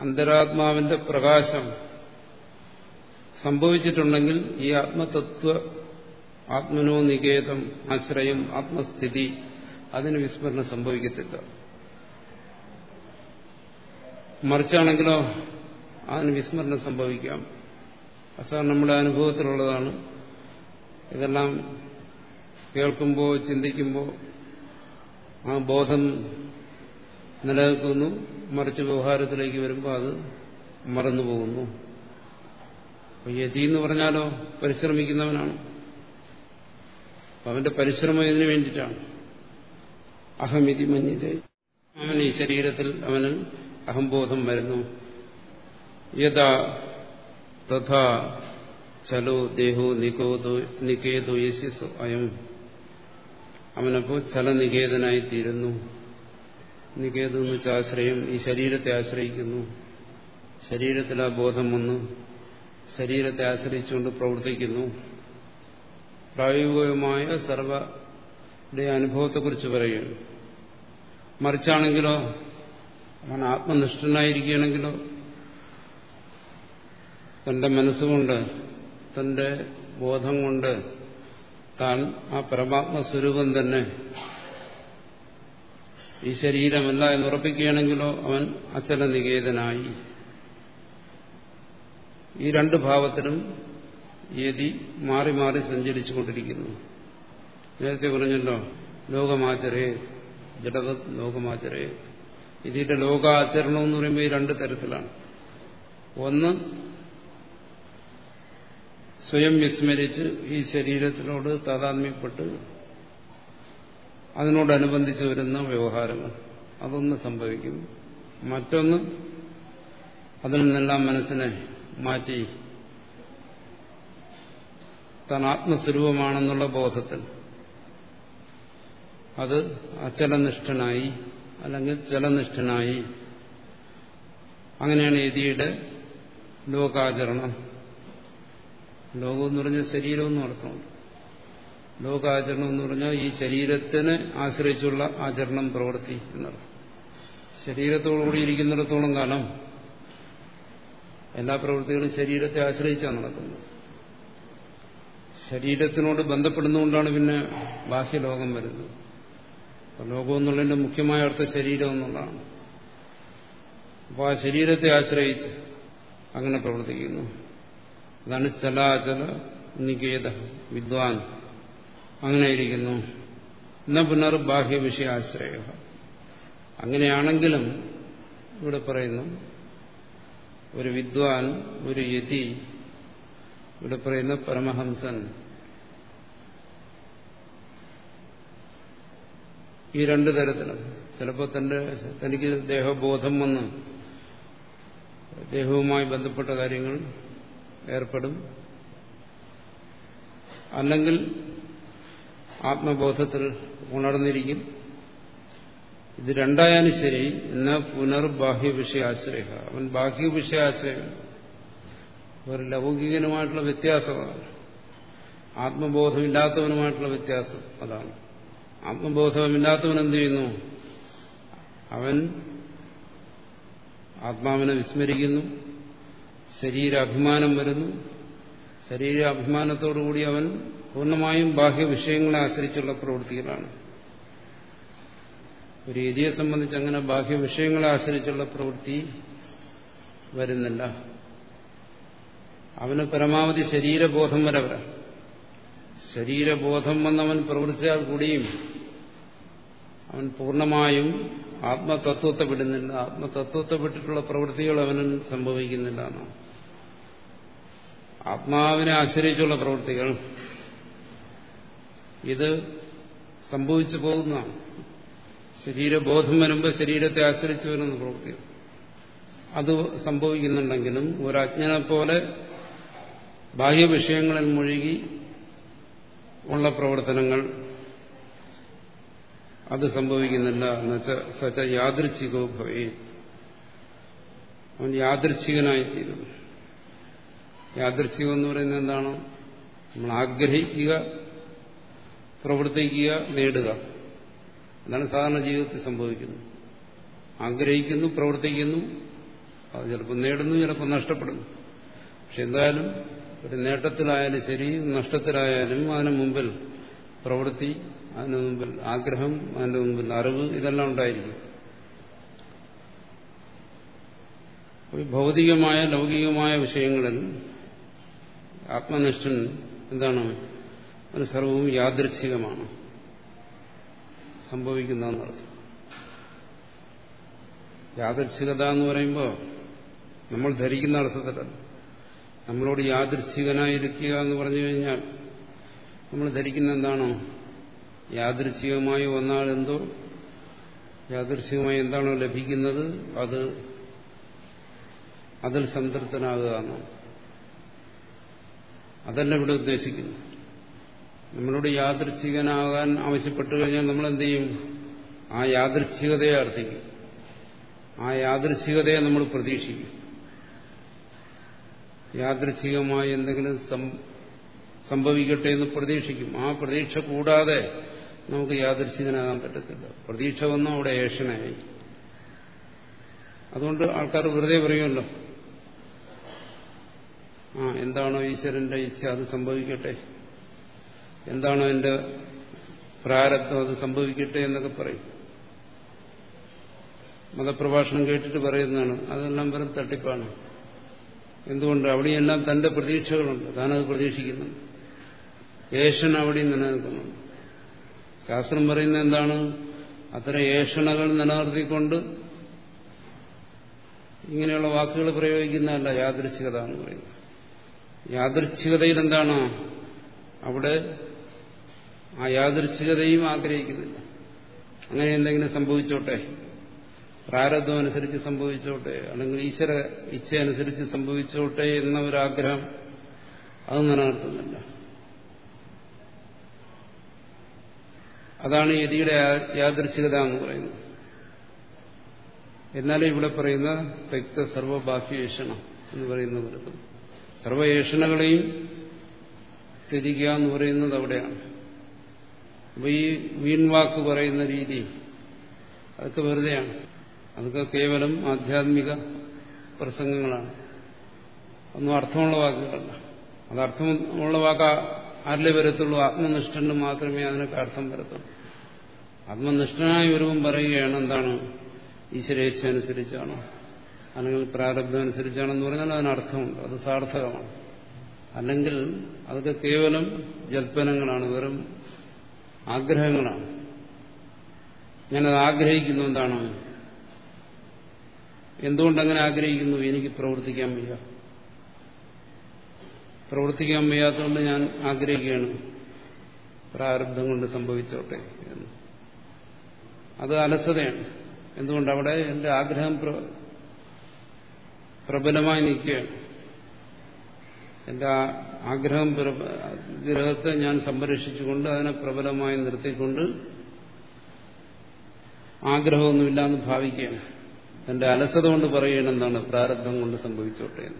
അന്തരാത്മാവിന്റെ പ്രകാശം സംഭവിച്ചിട്ടുണ്ടെങ്കിൽ ഈ ആത്മതത്വ ആത്മനോ നികേതം ആശ്രയം ആത്മസ്ഥിതി അതിന് വിസ്മരണം സംഭവിക്കത്തില്ല. മറിച്ചാണെങ്കിലോ അതിന് വിസ്മരണം സംഭവിക്കാം. അസാർ നമ്മുടെ അനുഭവത്തിലുള്ളതാണ്. ഇതെല്ലാം കേൾക്കുമ്പോൾ ചിന്തിക്കുമ്പോൾ ആ ബോധം നിലനിൽക്കുന്നു. മറിച്ച് വ്യവഹാരത്തിലേക്ക് വരുമ്പോൾ അത് മറന്നുപോകുന്നു. യതി എന്ന് പറഞ്ഞാലോ പരിശ്രമിക്കുന്നവനാണ്. അവന്റെ പരിശ്രമം ഇതിനു വേണ്ടിയിട്ടാണ്. അഹമിതി മഞ്ഞിത്. അവൻ ഈ ശരീരത്തിൽ അവന് അഹംബോധം വരുന്നു. യഥാ തഥാ ചലോ ദേഹോ നികോദോ നികേതോ യശസ്സു അയം. അവനപ്പോൾ ചലനികേതനായി തീരുന്നു. നികേതു എന്ന് വെച്ചാൽ ആശ്രയം ഈ ശരീരത്തെ ആശ്രയിക്കുന്നു. ശരീരത്തിൽ ആ ബോധം വന്നു. ശരീരത്തെ ആശ്രയിച്ചുകൊണ്ട് പ്രവർത്തിക്കുന്നു. പ്രായോഗികമായ സർവയുടെ അനുഭവത്തെക്കുറിച്ച് പറയുന്നു. മറിച്ചാണെങ്കിലോ അവൻ ആത്മനിഷ്ഠനായിരിക്കുകയാണെങ്കിലോ തന്റെ മനസ്സുകൊണ്ട് തന്റെ ബോധം കൊണ്ട് താൻ ആ പരമാത്മസ്വരൂപം തന്നെ ഈ ശരീരമല്ല എന്ന് ഉറപ്പിക്കുകയാണെങ്കിലോ അവൻ അചല നികേതനായി ഈ രണ്ട് ഭാവത്തിലും യതി മാറി മാറി സഞ്ചരിച്ചു കൊണ്ടിരിക്കുന്നു നേരത്തെ പറഞ്ഞല്ലോ ലോകമാചരേ. ജഡവത് ലോകമാചരയ ഇതിന്റെ ലോകാചരണം എന്ന് പറയുമ്പോൾ ഈ രണ്ട് തരത്തിലാണ്. ഒന്ന് സ്വയം വിസ്മരിച്ച് ഈ ശരീരത്തിനോട് താതാത്മ്യപ്പെട്ട് അതിനോടനുബന്ധിച്ച് വരുന്ന വ്യവഹാരങ്ങൾ. അതൊന്ന് സംഭവിക്കും. മറ്റൊന്ന് അതിൽ നിന്നെല്ലാം മനസ്സിനെ മാറ്റി. താൻ ആത്മസ്വരൂപമാണെന്നുള്ള ബോധത്തിൽ. അത് അചലനിഷ്ഠനായി അല്ലെങ്കിൽ ചലനിഷ്ഠനായി അങ്ങനെയാണ് യതിയുടെ ലോകാചരണം. ലോകം എന്ന് പറഞ്ഞാൽ ശരീരം എന്ന് അർത്ഥമുണ്ട് ലോകാചരണം എന്ന് പറഞ്ഞാൽ ഈ ശരീരത്തിനെ ആശ്രയിച്ചുള്ള ആചരണം പ്രവൃത്തി എന്നർത്ഥം. ശരീരത്തോടുകൂടി ഇരിക്കുന്നിടത്തോളം കാലം എല്ലാ പ്രവൃത്തികളും ശരീരത്തെ ആശ്രയിച്ചാണ് നടക്കുന്നത്. ശരീരത്തിനോട് ബന്ധപ്പെടുന്നതുകൊണ്ടാണ് പിന്നെ ബാഹ്യലോകം വരുന്നത്. ലോകം എന്നുള്ളതിന്റെ മുഖ്യമായ അർത്ഥം ശരീരം എന്നുള്ളതാണ്. അപ്പോൾ ആ ശരീരത്തെ ആശ്രയിച്ച് അങ്ങനെ പ്രവർത്തിക്കുന്നു. അതാണ് ചലാചല നികേത വിദ്വാൻ. അങ്ങനെ ഇരിക്കുന്നു എന്ന പുനർ ബാഹ്യ വിഷയാശ്രയ അങ്ങനെയാണെങ്കിലും ഇവിടെ പറയുന്നു ഒരു വിദ്വാൻ ഒരു യതി ഇവിടെ പറയുന്ന പരമഹംസൻ ഈ രണ്ടു തരത്തിലും. ചിലപ്പോൾ തന്റെ തനിക്ക് ദേഹബോധം വന്ന് ദേഹവുമായി ബന്ധപ്പെട്ട കാര്യങ്ങൾ ഏർപ്പെടും. അല്ലെങ്കിൽ ആത്മബോധത്തിൽ ഉണർന്നിരിക്കും. ഇത് രണ്ടായാലും ശരി. എന്ന പുനർബാഹ്യ വിഷയാശ്രയ അവൻ ബാഹ്യ വിഷയാശ്രയം ഒരു ലൗകികനുമായിട്ടുള്ള വ്യത്യാസമാണ് ആത്മബോധമില്ലാത്തവനുമായിട്ടുള്ള വ്യത്യാസം അതാണ്. ആത്മബോധമില്ലാത്തവൻ എന്ത് ചെയ്യുന്നു? അവൻ ആത്മാവിനെ വിസ്മരിക്കുന്നു ശരീരാഭിമാനം വരുന്നു. ശരീരാഭിമാനത്തോടുകൂടി അവൻ പൂർണമായും ബാഹ്യ വിഷയങ്ങളെ ആശ്രയിച്ചുള്ള പ്രവൃത്തികളാണ്. ഒരു രീതിയെ സംബന്ധിച്ച് അങ്ങനെ ബാഹ്യ വിഷയങ്ങളെ ആശ്രയിച്ചുള്ള പ്രവൃത്തി വരുന്നില്ല. അവന് പരമാവധി ശരീരബോധം വരെ വരാം. ശരീരബോധം വന്നവൻ പ്രവർത്തിച്ചാൽ കൂടിയും അവൻ പൂർണമായും ആത്മതത്വത്തെ വിടുന്നില്ല. ആത്മതത്വത്തെ വിട്ടിട്ടുള്ള പ്രവൃത്തികൾ അവന് സംഭവിക്കുന്നില്ല ആത്മാവിനെ ആശ്രയിച്ചുള്ള പ്രവൃത്തികൾ. ഇത് സംഭവിച്ചു പോകുന്നതാണ്. ശരീരബോധം വരുമ്പോൾ ശരീരത്തെ ആശ്രയിച്ചു വരുന്ന പ്രവൃത്തി അത് സംഭവിക്കുന്നുണ്ടെങ്കിലും ഒരജ്ഞനെ പോലെ ബാഹ്യ ബാഹ്യവിഷയങ്ങളിൽ മുഴുകി ഉള്ള പ്രവർത്തനങ്ങൾ അത് സംഭവിക്കുന്നില്ല എന്നുവെച്ചാൽ സച്ച യാദൃച്ഛികോ ഭവേ. അവൻ യാദൃച്ഛികനായിത്തീരുന്നു യാദൃച്ഛികം എന്ന് പറയുന്നത് എന്താണ്? നമ്മൾ ആഗ്രഹിക്കുക പ്രവർത്തിക്കുക നേടുക. അതാണ് സാധാരണ ജീവിതത്തിൽ സംഭവിക്കുന്നത്. ആഗ്രഹിക്കുന്നു പ്രവർത്തിക്കുന്നു അത് ചിലപ്പോൾ നേടുന്നു ചിലപ്പോൾ നഷ്ടപ്പെടുന്നു. പക്ഷെ എന്തായാലും ഒരു നേട്ടത്തിലായാലും ശരി നഷ്ടത്തിലായാലും അതിനു മുമ്പിൽ പ്രവൃത്തി അതിന് മുമ്പിൽ ആഗ്രഹം അതിന്റെ മുമ്പിൽ അറിവ് ഇതെല്ലാം ഉണ്ടായിരിക്കും. ഭൗതികമായ ലൗകികമായ വിഷയങ്ങളിൽ ആത്മനിഷ്ഠൻ എന്താണ്? ഒരു സർവവും യാദൃച്ഛികമാണ്. സംഭവിക്കുന്നതെന്നർത്ഥം യാദൃച്ഛികത എന്ന് പറയുമ്പോൾ നമ്മൾ ധരിക്കുന്ന അർത്ഥത്തിലല്ല. നമ്മളോട് യാദൃച്ഛികനായിരിക്കുക എന്ന് പറഞ്ഞു കഴിഞ്ഞാൽ നമ്മൾ ധരിക്കുന്ന എന്താണോ? വന്നാൽ എന്തോ? യാദൃച്ഛികമായി എന്താണോ ലഭിക്കുന്നത്? അത് അതിൽ സംതൃപ്തനാകുക എന്നാണ്. അതല്ല ഇവിടെ ഉദ്ദേശിക്കുന്നു. നമ്മളോട് യാദൃച്ഛികനാകാൻ ആവശ്യപ്പെട്ടു കഴിഞ്ഞാൽ നമ്മൾ എന്ത് ചെയ്യും ആ യാദൃച്ഛികതയെ അർത്ഥിക്കും ആ യാദൃച്ഛികതയെ നമ്മൾ പ്രതീക്ഷിക്കും. യാദൃച്ഛികമായി എന്തെങ്കിലും സംഭവിക്കട്ടെ എന്ന് പ്രതീക്ഷിക്കും. ആ പ്രതീക്ഷ കൂടാതെ നമുക്ക് യാദൃശ്ചികനാകാൻ പറ്റത്തില്ല. പ്രതീക്ഷ വന്നാൽ അവിടെ ഏഷനായി. അതുകൊണ്ട് ആൾക്കാർ വെറുതെ പറയുമല്ലോ ആ എന്താണോ ഈശ്വരന്റെ ഇച്ഛ അത് സംഭവിക്കട്ടെ. എന്താണോ എന്റെ പ്രാരബ്ധം അത് സംഭവിക്കട്ടെ എന്നൊക്കെ പറയും. മതപ്രഭാഷണം കേട്ടിട്ട് പറയുന്നതാണ്. അതെല്ലാം വെറും തട്ടിപ്പാണ്. എന്തുകൊണ്ട്? അവിടെയെല്ലാം തന്റെ പ്രതീക്ഷകളുണ്ട്. താനത് പ്രതീക്ഷിക്കുന്നു ഏഷൻ അവിടെയും നിലനിൽക്കുന്നുണ്ട്. ശാസ്ത്രം പറയുന്നത് എന്താണ്? അത്തരം ഏഷണകൾ നിലനിർത്തിക്കൊണ്ട് ഇങ്ങനെയുള്ള വാക്കുകൾ പ്രയോഗിക്കുന്നതല്ല യാദൃച്ഛികത എന്ന് പറയുന്നത്. യാദൃച്ഛികതയിൽ എന്താണ്? അവിടെ ആ യാദൃച്ഛികതയും ആഗ്രഹിക്കുന്നില്ല. അങ്ങനെ എന്തെങ്കിലും സംഭവിച്ചോട്ടെ? പ്രാരബ്ധം അനുസരിച്ച് സംഭവിച്ചോട്ടെ? അല്ലെങ്കിൽ ഈശ്വര ഇച്ഛ അനുസരിച്ച് സംഭവിച്ചോട്ടെ എന്ന ഒരാഗ്രഹം അത് നിലനിർത്തുന്നില്ല. അതാണ് യതിയുടെ യാദൃച്ഛികത എന്ന് പറയുന്നത്. എന്നാലും ഇവിടെ പറയുന്ന വ്യക്ത സർവബാഹ്യേഷണം എന്ന് പറയുന്ന വരുത്തും സർവയേഷണകളെയും ത്യജിക്കുക എന്ന് പറയുന്നത് അവിടെയാണ്. അപ്പൊ ഈ വീൺവാക്ക് പറയുന്ന രീതി അതൊക്കെ വെറുതെയാണ്. അതൊക്കെ കേവലം ആധ്യാത്മിക പ്രസംഗങ്ങളാണ്. ഒന്നും അർത്ഥമുള്ള വാക്കുകളല്ല. അത് അർത്ഥമുള്ള വാക്ക് ആരിലേ വരത്തുള്ളൂ ആത്മനിഷ്ഠന് മാത്രമേ അതിനൊക്കെ അർത്ഥം വരത്തുള്ളൂ. ആത്മനിഷ്ഠനായ ഒരുവൻ പറയുകയാണ് എന്താണ്? ഈശ്വരേച്ഛ അനുസരിച്ചാണോ അല്ലെങ്കിൽ പ്രാരബ്ധം അനുസരിച്ചാണെന്ന് പറഞ്ഞാൽ അതിനർത്ഥമുണ്ട്. അത് സാർത്ഥകമാണ്. അല്ലെങ്കിൽ അതൊക്കെ കേവലം ജൽപ്പനങ്ങളാണ് വെറും ആഗ്രഹങ്ങളാണ്. ഞാനത് ആഗ്രഹിക്കുന്നു എന്താണ് എന്തുകൊണ്ടങ്ങനെ ആഗ്രഹിക്കുന്നു? എനിക്ക് പ്രവർത്തിക്കാൻ വയ്യ. പ്രവർത്തിക്കാൻ വയ്യാത്തതുകൊണ്ട് ഞാൻ ആഗ്രഹിക്കുകയാണ്. പ്രാരബ്ധം കൊണ്ട് സംഭവിച്ചോട്ടെ എന്ന്. അത് അലസതയാണ്. എന്തുകൊണ്ട് അവിടെ എന്റെ ആഗ്രഹം പ്രബലമായി നിൽക്കുകയാണ്. എന്റെ ആഗ്രഹം ഗ്രഹത്തെ ഞാൻ സംരക്ഷിച്ചുകൊണ്ട് അതിനെ പ്രബലമായി നിർത്തിക്കൊണ്ട് ആഗ്രഹമൊന്നുമില്ല എന്ന് ഭാവിക്കുകയാണ്. എന്റെ അലസത കൊണ്ട് പറയണെന്നാണ് പ്രാരബ്ധം കൊണ്ട് സംഭവിച്ചോട്ടെ എന്ന്.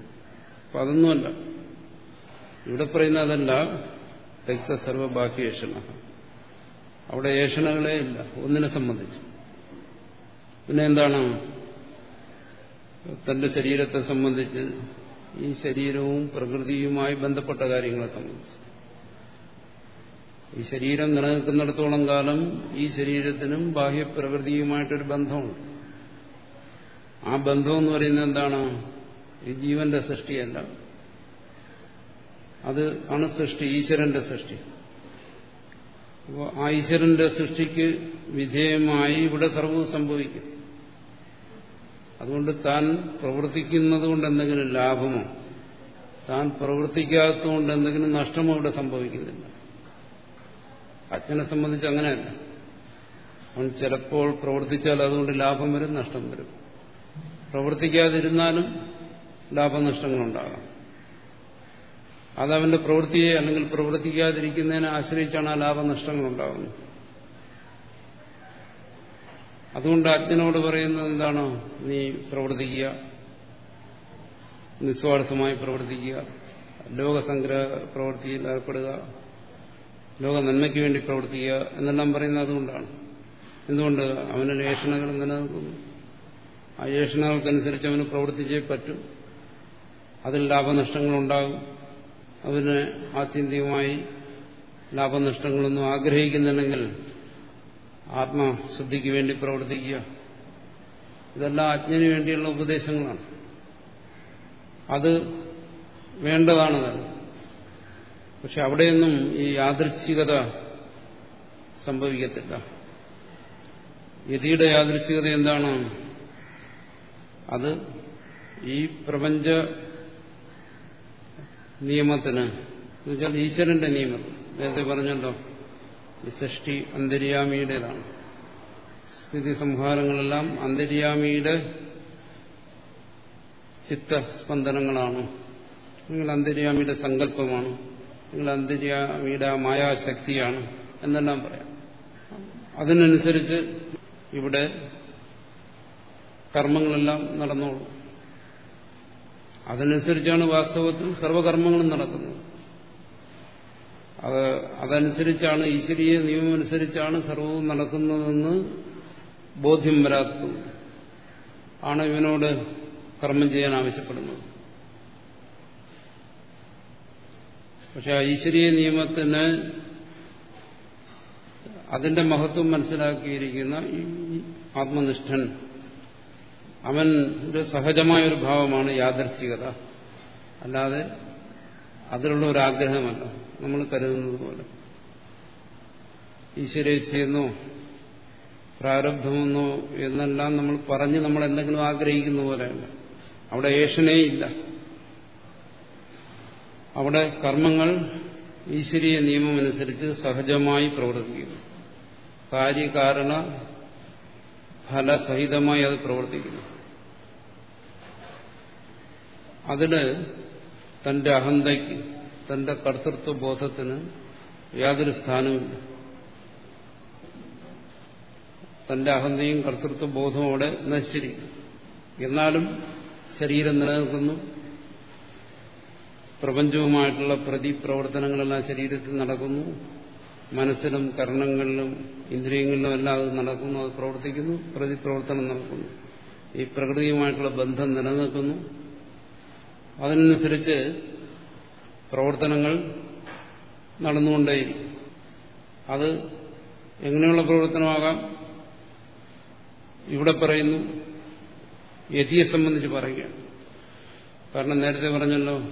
അപ്പൊ അതൊന്നുമല്ല. ഇവിടെ പറയുന്ന അതല്ല രക്തസർവ ബാക്കി ഏഷണ അവിടെ ഏഷണകളേ ഇല്ല ഒന്നിനെ സംബന്ധിച്ച്. പിന്നെ എന്താണ്? തന്റെ ശരീരത്തെ സംബന്ധിച്ച് ഈ ശരീരവും പ്രകൃതിയുമായി ബന്ധപ്പെട്ട കാര്യങ്ങളെ സംബന്ധിച്ച്. ഈ ശരീരം നിലനിൽക്കുന്നിടത്തോളം കാലം ഈ ശരീരത്തിനും ബാഹ്യപ്രകൃതിയുമായിട്ടൊരു ബന്ധമുണ്ട്. ആ ബന്ധം എന്ന് പറയുന്നത് എന്താണ്? ഈ ജീവന്റെ സൃഷ്ടിയല്ല. അത് ആണ് സൃഷ്ടി ഈശ്വരന്റെ സൃഷ്ടി. അപ്പോൾ ആ ഈശ്വരന്റെ സൃഷ്ടിക്ക് വിധേയമായി ഇവിടെ സർവവും സംഭവിക്കും. അതുകൊണ്ട് താൻ പ്രവർത്തിക്കുന്നത് കൊണ്ട് എന്തെങ്കിലും ലാഭമോ താൻ പ്രവർത്തിക്കാത്തതുകൊണ്ട് എന്തെങ്കിലും നഷ്ടമോ ഇവിടെ സംഭവിക്കുന്നില്ല. അച്ഛനെ സംബന്ധിച്ച് അങ്ങനെയല്ല. അവൻ ചിലപ്പോൾ പ്രവർത്തിച്ചാൽ അതുകൊണ്ട് ലാഭം വരും നഷ്ടം വരും. പ്രവർത്തിക്കാതിരുന്നാലും ലാഭനഷ്ടങ്ങളുണ്ടാകാം. അതവന്റെ പ്രവൃത്തിയെ അല്ലെങ്കിൽ പ്രവർത്തിക്കാതിരിക്കുന്നതിനെ ആശ്രയിച്ചാണ് ആ ലാഭനഷ്ടങ്ങൾ ഉണ്ടാകുന്നത് അതുകൊണ്ട് അജ്ഞനോട് പറയുന്നത് എന്താണോ? നീ പ്രവർത്തിക്കുക. നിസ്വാർത്ഥമായി പ്രവർത്തിക്കുക. ലോകസംഗ്രഹ പ്രവൃത്തിയിൽ ഏർപ്പെടുക. ലോക നന്മയ്ക്ക് വേണ്ടി പ്രവർത്തിക്കുക എന്നെല്ലാം പറയുന്നത് അതുകൊണ്ടാണ്. എന്തുകൊണ്ട്? അവന് ഏഷണകൾ നിലനിൽക്കുന്നു. ആ ഏഷണകൾക്കനുസരിച്ച് അവന് പ്രവർത്തിച്ചേ പറ്റും. അതിൽ ലാഭനഷ്ടങ്ങളുണ്ടാകും. അവന് ആത്യന്തികമായി ലാഭനഷ്ടങ്ങളൊന്നും ആഗ്രഹിക്കുന്നുണ്ടെങ്കിൽ ആത്മശുദ്ധിക്ക് വേണ്ടി പ്രവർത്തിക്കുക. ഇതെല്ലാം അജ്ഞന് വേണ്ടിയുള്ള ഉപദേശങ്ങളാണ്. അത് വേണ്ടതാണ് പക്ഷെ അവിടെയൊന്നും ഈ യാദൃച്ഛികത സംഭവിക്കത്തില്ല. യതിയുടെ യാദൃച്ഛികത എന്താണ്? അത് ഈ പ്രപഞ്ച നിയമത്തിന്. എന്നുവെച്ചാൽ ഈശ്വരന്റെ നിയമം. നേരത്തെ പറഞ്ഞല്ലോ ഈ സൃഷ്ടി അന്തര്യാമിയുടേതാണ്. സ്ഥിതി സംഹാരങ്ങളെല്ലാം അന്തര്യാമിയുടെ ചിത്തസ്പന്ദനങ്ങളാണ്. നിങ്ങൾ അന്തര്യാമിയുടെ സങ്കല്പമാണ്. നിങ്ങൾ അന്തര്യാമിയുടെ ആ മായാശക്തിയാണ് എന്നെല്ലാം പറയാം. അതിനനുസരിച്ച് ഇവിടെ കർമ്മങ്ങളെല്ലാം നടന്നോളൂ. അതനുസരിച്ചാണ് വാസ്തവത്തിൽ സർവകർമ്മങ്ങളും നടക്കുന്നത്. അത് അതനുസരിച്ചാണ് ഈശ്വരീയ നിയമമനുസരിച്ചാണ് സർവവും നടക്കുന്നതെന്ന് ബോധ്യം വരാത്തത് ആണ് ഇവനോട് കർമ്മം ചെയ്യാൻ ആവശ്യപ്പെടുന്നത്. പക്ഷെ ആ ഈശ്വരീയ നിയമത്തിന് അതിന്റെ മഹത്വം മനസ്സിലാക്കിയിരിക്കുന്ന ഈ ആത്മനിഷ്ഠൻ അവന്റെ സഹജമായൊരു ഭാവമാണ് യാദർശികത അല്ലാതെ അതിലുള്ള ഒരു ആഗ്രഹമല്ല. നമ്മൾ കരുതുന്നത് പോലെ. ഈശ്വരേച്ഛയെന്നോ പ്രാരബ്ധമെന്നോ എന്നെല്ലാം നമ്മൾ പറഞ്ഞ് നമ്മൾ എന്തെങ്കിലും ആഗ്രഹിക്കുന്ന പോലെയല്ല. അവിടെ ഏഷനേ ഇല്ല. അവിടെ കർമ്മങ്ങൾ ഈശ്വരീയ നിയമമനുസരിച്ച് സഹജമായി പ്രവർത്തിക്കുന്നു. കാര്യകാരണ ഫലസഹിതമായി അത് പ്രവർത്തിക്കുന്നു. അതിന് തന്റെ അഹന്തയ്ക്ക് തന്റെ കർത്തൃത്വ ബോധത്തിന് യാതൊരു സ്ഥാനവുമില്ല. തന്റെ അഹന്തയും കർത്തൃത്വ ബോധവും അവിടെ നശിച്ചിരിക്കും എന്നാലും ശരീരം നിലനിൽക്കുന്നു. പ്രപഞ്ചവുമായിട്ടുള്ള പ്രതിപ്രവർത്തനങ്ങളെല്ലാം ശരീരത്തിൽ നടക്കുന്നു. മനസ്സിലും കർണങ്ങളിലും ഇന്ദ്രിയങ്ങളിലും എല്ലാം അത് നടക്കുന്നു അത് പ്രവർത്തിക്കുന്നു പ്രതിപ്രവർത്തനം നടക്കുന്നു. ഈ പ്രകൃതിയുമായിട്ടുള്ള ബന്ധം നിലനിൽക്കുന്നു. അതിനനുസരിച്ച് പ്രവർത്തനങ്ങൾ നടന്നുകൊണ്ടേയിരിക്കും. അത് എങ്ങനെയുള്ള പ്രവർത്തനമാകാം? ഇവിടെ പറയുന്നു യതിയെ സംബന്ധിച്ച് പറയുകയാണ്? കാരണം നേരത്തെ പറഞ്ഞല്ലോ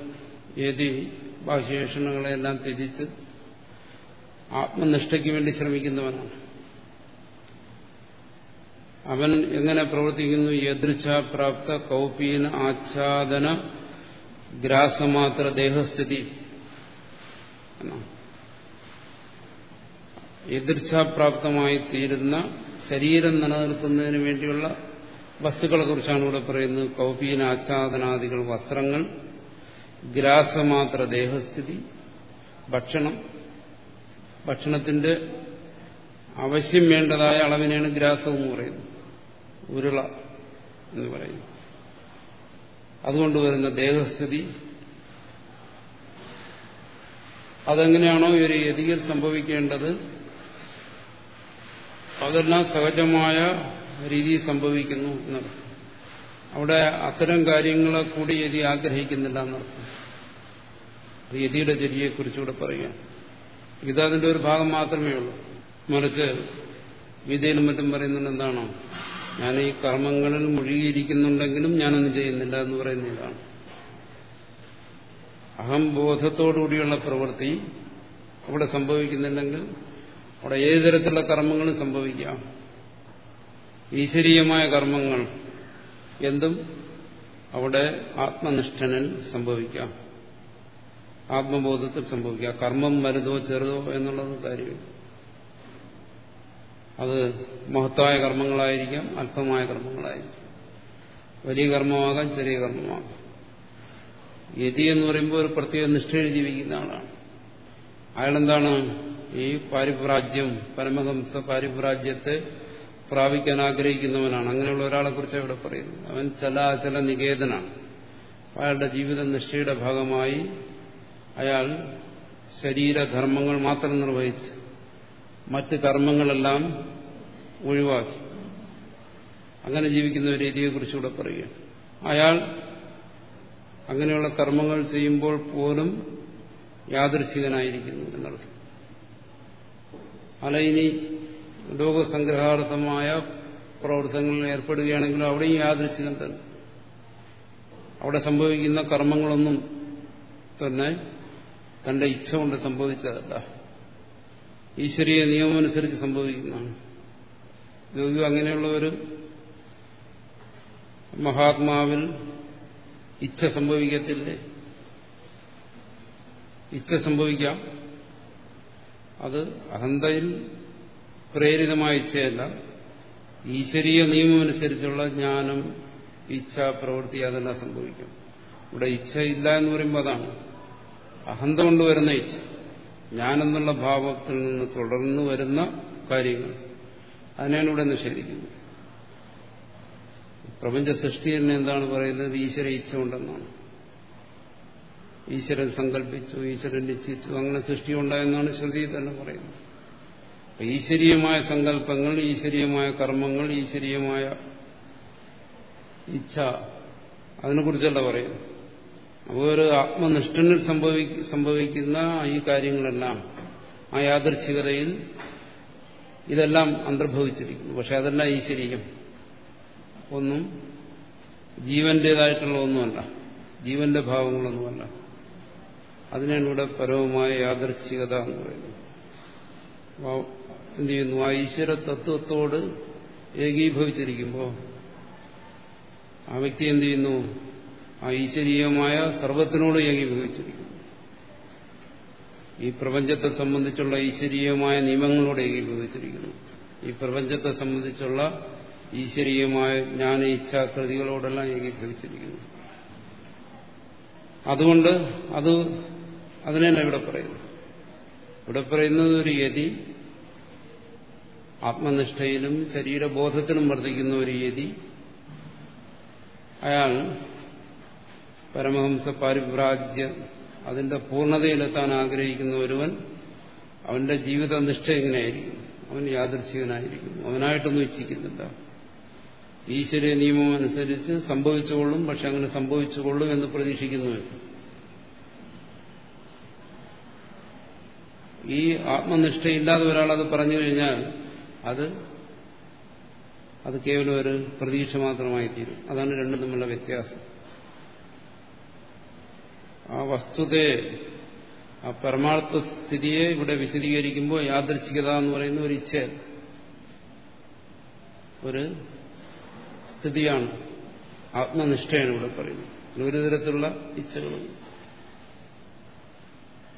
യതി ബാഹ്യേഷണങ്ങളെല്ലാം ത്യജിച്ച് ആത്മനിഷ്ഠയ്ക്ക് വേണ്ടി ശ്രമിക്കുന്നവനാണ്. അവൻ എങ്ങനെ പ്രവർത്തിക്കുന്നു? യദൃച്ഛാപ്രാപ്ത കൗപീന ആച്ഛാദന ഗ്രാസമാത്ര ദേഹസ്ഥിതി. എതിർച്ഛാപ്രാപ്തമായി തീരുന്ന ശരീരം നിലനിർത്തുന്നതിന് വേണ്ടിയുള്ള വസ്തുക്കളെ കുറിച്ചാണ് ഇവിടെ പറയുന്നത്. കൗപീന ആച്ഛാദനാദികൾ വസ്ത്രങ്ങൾ ഗ്രാസമാത്ര ദേഹസ്ഥിതി ഭക്ഷണം ഭക്ഷണത്തിന്റെ ആവശ്യം വേണ്ടതായ അളവിനെയാണ് ഗ്രാസം എന്ന് പറയുന്നത്. ഉരുള എന്ന് പറയുന്നു അതുകൊണ്ട് വരുന്ന ദേഹസ്ഥിതി. അതെങ്ങനെയാണോ ഒരു യതിയിൽ സംഭവിക്കേണ്ടത്? അതെല്ലാം സഹജമായ രീതിയിൽ സംഭവിക്കുന്നു എന്നർത്ഥം. അവിടെ അത്തരം കാര്യങ്ങളെ കൂടി യതി ആഗ്രഹിക്കുന്നില്ല എന്നർത്ഥം. യതിയുടെ ചര്യയെക്കുറിച്ചുകൂടെ പറയുക ഇതതിന്റെ ഒരു ഭാഗം മാത്രമേ ഉള്ളൂ. മറിച്ച് ഗീതയിലും മറ്റും പറയുന്നുണ്ട് എന്താണോ? ഞാൻ ഈ കർമ്മങ്ങളിൽ മുഴുകിയിരിക്കുന്നുണ്ടെങ്കിലും ഞാനൊന്നും ചെയ്യുന്നില്ല എന്ന് പറയുന്ന ഇതാണ്. അഹംബോധത്തോടുകൂടിയുള്ള പ്രവൃത്തി അവിടെ സംഭവിക്കുന്നില്ലെങ്കിൽ അവിടെ ഏത് തരത്തിലുള്ള കർമ്മങ്ങളും സംഭവിക്കാം. ഈശ്വരീയമായ കർമ്മങ്ങൾ എന്തും അവിടെ ആത്മനിഷ്ഠനിൽ സംഭവിക്കാം. ആത്മബോധത്തിൽ സംഭവിക്കുക. കർമ്മം വലുതോ ചെറുതോ എന്നുള്ളത് കാര്യമില്ല. അത് മഹത്തായ കർമ്മങ്ങളായിരിക്കാം അല്പമായ കർമ്മങ്ങളായിരിക്കാം. വലിയ കർമ്മമാകാം ചെറിയ കർമ്മമാകാം. യതി എന്ന് പറയുമ്പോൾ ഒരു പ്രത്യേക നിഷ്ഠയിൽ ജീവിക്കുന്ന ആളാണ്. അയാളെന്താണ്? ഈ പാരിപ്രാജ്യം പരമഹംസ പാരിപ്രാജ്യത്തെ പ്രാപിക്കാൻ ആഗ്രഹിക്കുന്നവനാണ്. അങ്ങനെയുള്ള ഒരാളെ കുറിച്ച് ഇവിടെ പറയുന്നത് അവൻ ചലാചല നികേതനാണ്. അയാളുടെ ജീവിത നിഷ്ഠയുടെ ഭാഗമായി അയാൾ ശരീരധർമ്മങ്ങൾ മാത്രം നിർവഹിച്ച് മറ്റ് കർമ്മങ്ങളെല്ലാം ഒഴിവാക്കി. അങ്ങനെ ജീവിക്കുന്ന ഒരു രീതിയെക്കുറിച്ചുകൂടെ പറയുകയാണ്. അയാൾ അങ്ങനെയുള്ള കർമ്മങ്ങൾ ചെയ്യുമ്പോൾ പോലും യാദൃശികനായിരിക്കുന്നു എന്നുള്ളത് അല്ല ഇനി ലോകസംഗ്രഹാർത്ഥമായ പ്രവർത്തനങ്ങളിൽ ഏർപ്പെടുകയാണെങ്കിലും അവിടെയും യാദൃശികൻ തന്നെ. അവിടെ സംഭവിക്കുന്ന കർമ്മങ്ങളൊന്നും തന്നെ തന്റെ ഇച്ഛ കൊണ്ട് സംഭവിച്ചതല്ല. ഈശ്വരീയ നിയമമനുസരിച്ച് സംഭവിക്കുന്നതാണ്. യോഗി അങ്ങനെയുള്ള ഒരു മഹാത്മാവിൽ ഇച്ഛ സംഭവിക്കത്തില്ലേ? ഇച്ഛ സംഭവിക്കാം. അത് അഹന്തയിൽ പ്രേരിതമായ ഇച്ഛയല്ല. ഈശ്വരീയ നിയമമനുസരിച്ചുള്ള ജ്ഞാനം ഇച്ഛ പ്രവൃത്തി അതെല്ലാം സംഭവിക്കും. ഇവിടെ ഇച്ഛ ഇല്ല എന്ന് പറയുമ്പോൾ അതാണ്. അഹന്ത കൊണ്ടുവരുന്ന ഇച്ഛ. ഞാനെന്നുള്ള ഭാവത്തിൽ നിന്ന് തുടർന്നു വരുന്ന കാര്യങ്ങൾ. അതിനാണ് ഇവിടെ നിഷേധിക്കുന്നത് പ്രപഞ്ച സൃഷ്ടി തന്നെ എന്താണ് പറയുന്നത്? ഈശ്വര ഇച്ഛ ഉണ്ടെന്നാണ്. ഈശ്വരൻ സങ്കല്പിച്ചു ഈശ്വരൻ നിശ്ചയിച്ചു. അങ്ങനെ സൃഷ്ടി ഉണ്ടായെന്നാണ് ശ്രുതി തന്നെ പറയുന്നത്. ഈശ്വരീയമായ സങ്കല്പങ്ങൾ ഈശ്വരീയമായ കർമ്മങ്ങൾ ഈശ്വരീയമായ ഇച്ഛ അതിനെക്കുറിച്ചല്ല പറയുന്നത്. അപ്പോൾ ഒരു ആത്മനിഷ്ഠനിൽ സംഭവിക്കുന്ന ഈ കാര്യങ്ങളെല്ലാം ആ യാദർച്ഛികതയിൽ ഇതെല്ലാം അന്തർഭവിച്ചിരിക്കുന്നു. പക്ഷെ അതല്ല ഈശ്വരീയം ഒന്നും ജീവന്റേതായിട്ടുള്ള ഒന്നുമല്ല. ജീവന്റെ ഭാവങ്ങളൊന്നുമല്ല. അതിനാണ് ഇവിടെ പരമമായ യാദർച്ഛികത എന്ന് പറയുന്നത് എന്ത് ചെയ്യുന്നു? ആ ഈശ്വര തത്വത്തോട് ഏകീഭവിച്ചിരിക്കുമ്പോൾ ആ വ്യക്തി എന്ത് ചെയ്യുന്നു? ആ ഈശ്വരീയമായ സർവത്തിനോട് ഏകീഭവിച്ചിരിക്കുന്നു ഈ പ്രപഞ്ചത്തെ സംബന്ധിച്ചുള്ള ഈശ്വരീയമായ നിയമങ്ങളോട് ഏകീഭവിച്ചിരിക്കുന്നു ഈ പ്രപഞ്ചത്തെ സംബന്ധിച്ചുള്ള ഈശ്വരീയമായ ജ്ഞാന ഇച്ഛാകൃതികളോടെല്ലാം ഏകീഭവിച്ചിരിക്കുന്നു അതുകൊണ്ട് അത് അതിനെന്നെ ഇവിടെ പറയുന്നു. ഇവിടെ പറയുന്നത് ഒരു യതി ആത്മനിഷ്ഠയിലും ശരീരബോധത്തിലും വർദ്ധിക്കുന്ന ഒരു യതി. അയാൾ പരമഹംസ പരിവ്രാജ്യ അതിന്റെ പൂർണതയിലെത്താൻ ആഗ്രഹിക്കുന്ന ഒരുവൻ അവന്റെ ജീവിത നിഷ്ഠ എങ്ങനെയായിരിക്കും? അവൻ യാദൃശികനായിരിക്കും അവനായിട്ടൊന്നും ഇച്ഛിക്കുന്നില്ല. ഈശ്വര നിയമം അനുസരിച്ച് സംഭവിച്ചുകൊള്ളും പക്ഷെ അങ്ങനെ സംഭവിച്ചുകൊള്ളും എന്ന് പ്രതീക്ഷിക്കുന്നു. ഈ ആത്മനിഷ്ഠയില്ലാതെ ഒരാളത് പറഞ്ഞു കഴിഞ്ഞാൽ അത് അത് കേവലം ഒരു പ്രതീക്ഷ മാത്രമായി തീരും അതാണ് രണ്ടും തമ്മിലുള്ള വ്യത്യാസം. ആ വസ്തുതയെ ആ പരമാർത്ഥ സ്ഥിതിയെ ഇവിടെ വിശദീകരിക്കുമ്പോൾ യാദൃച്ഛികത എന്ന് പറയുന്ന ഒരു ഇച്ഛ ഒരു സ്ഥിതിയാണ് ആത്മനിഷ്ഠയാണ് ഇവിടെ പറയുന്നത്. ഒരു തരത്തിലുള്ള ഇച്ഛകളും.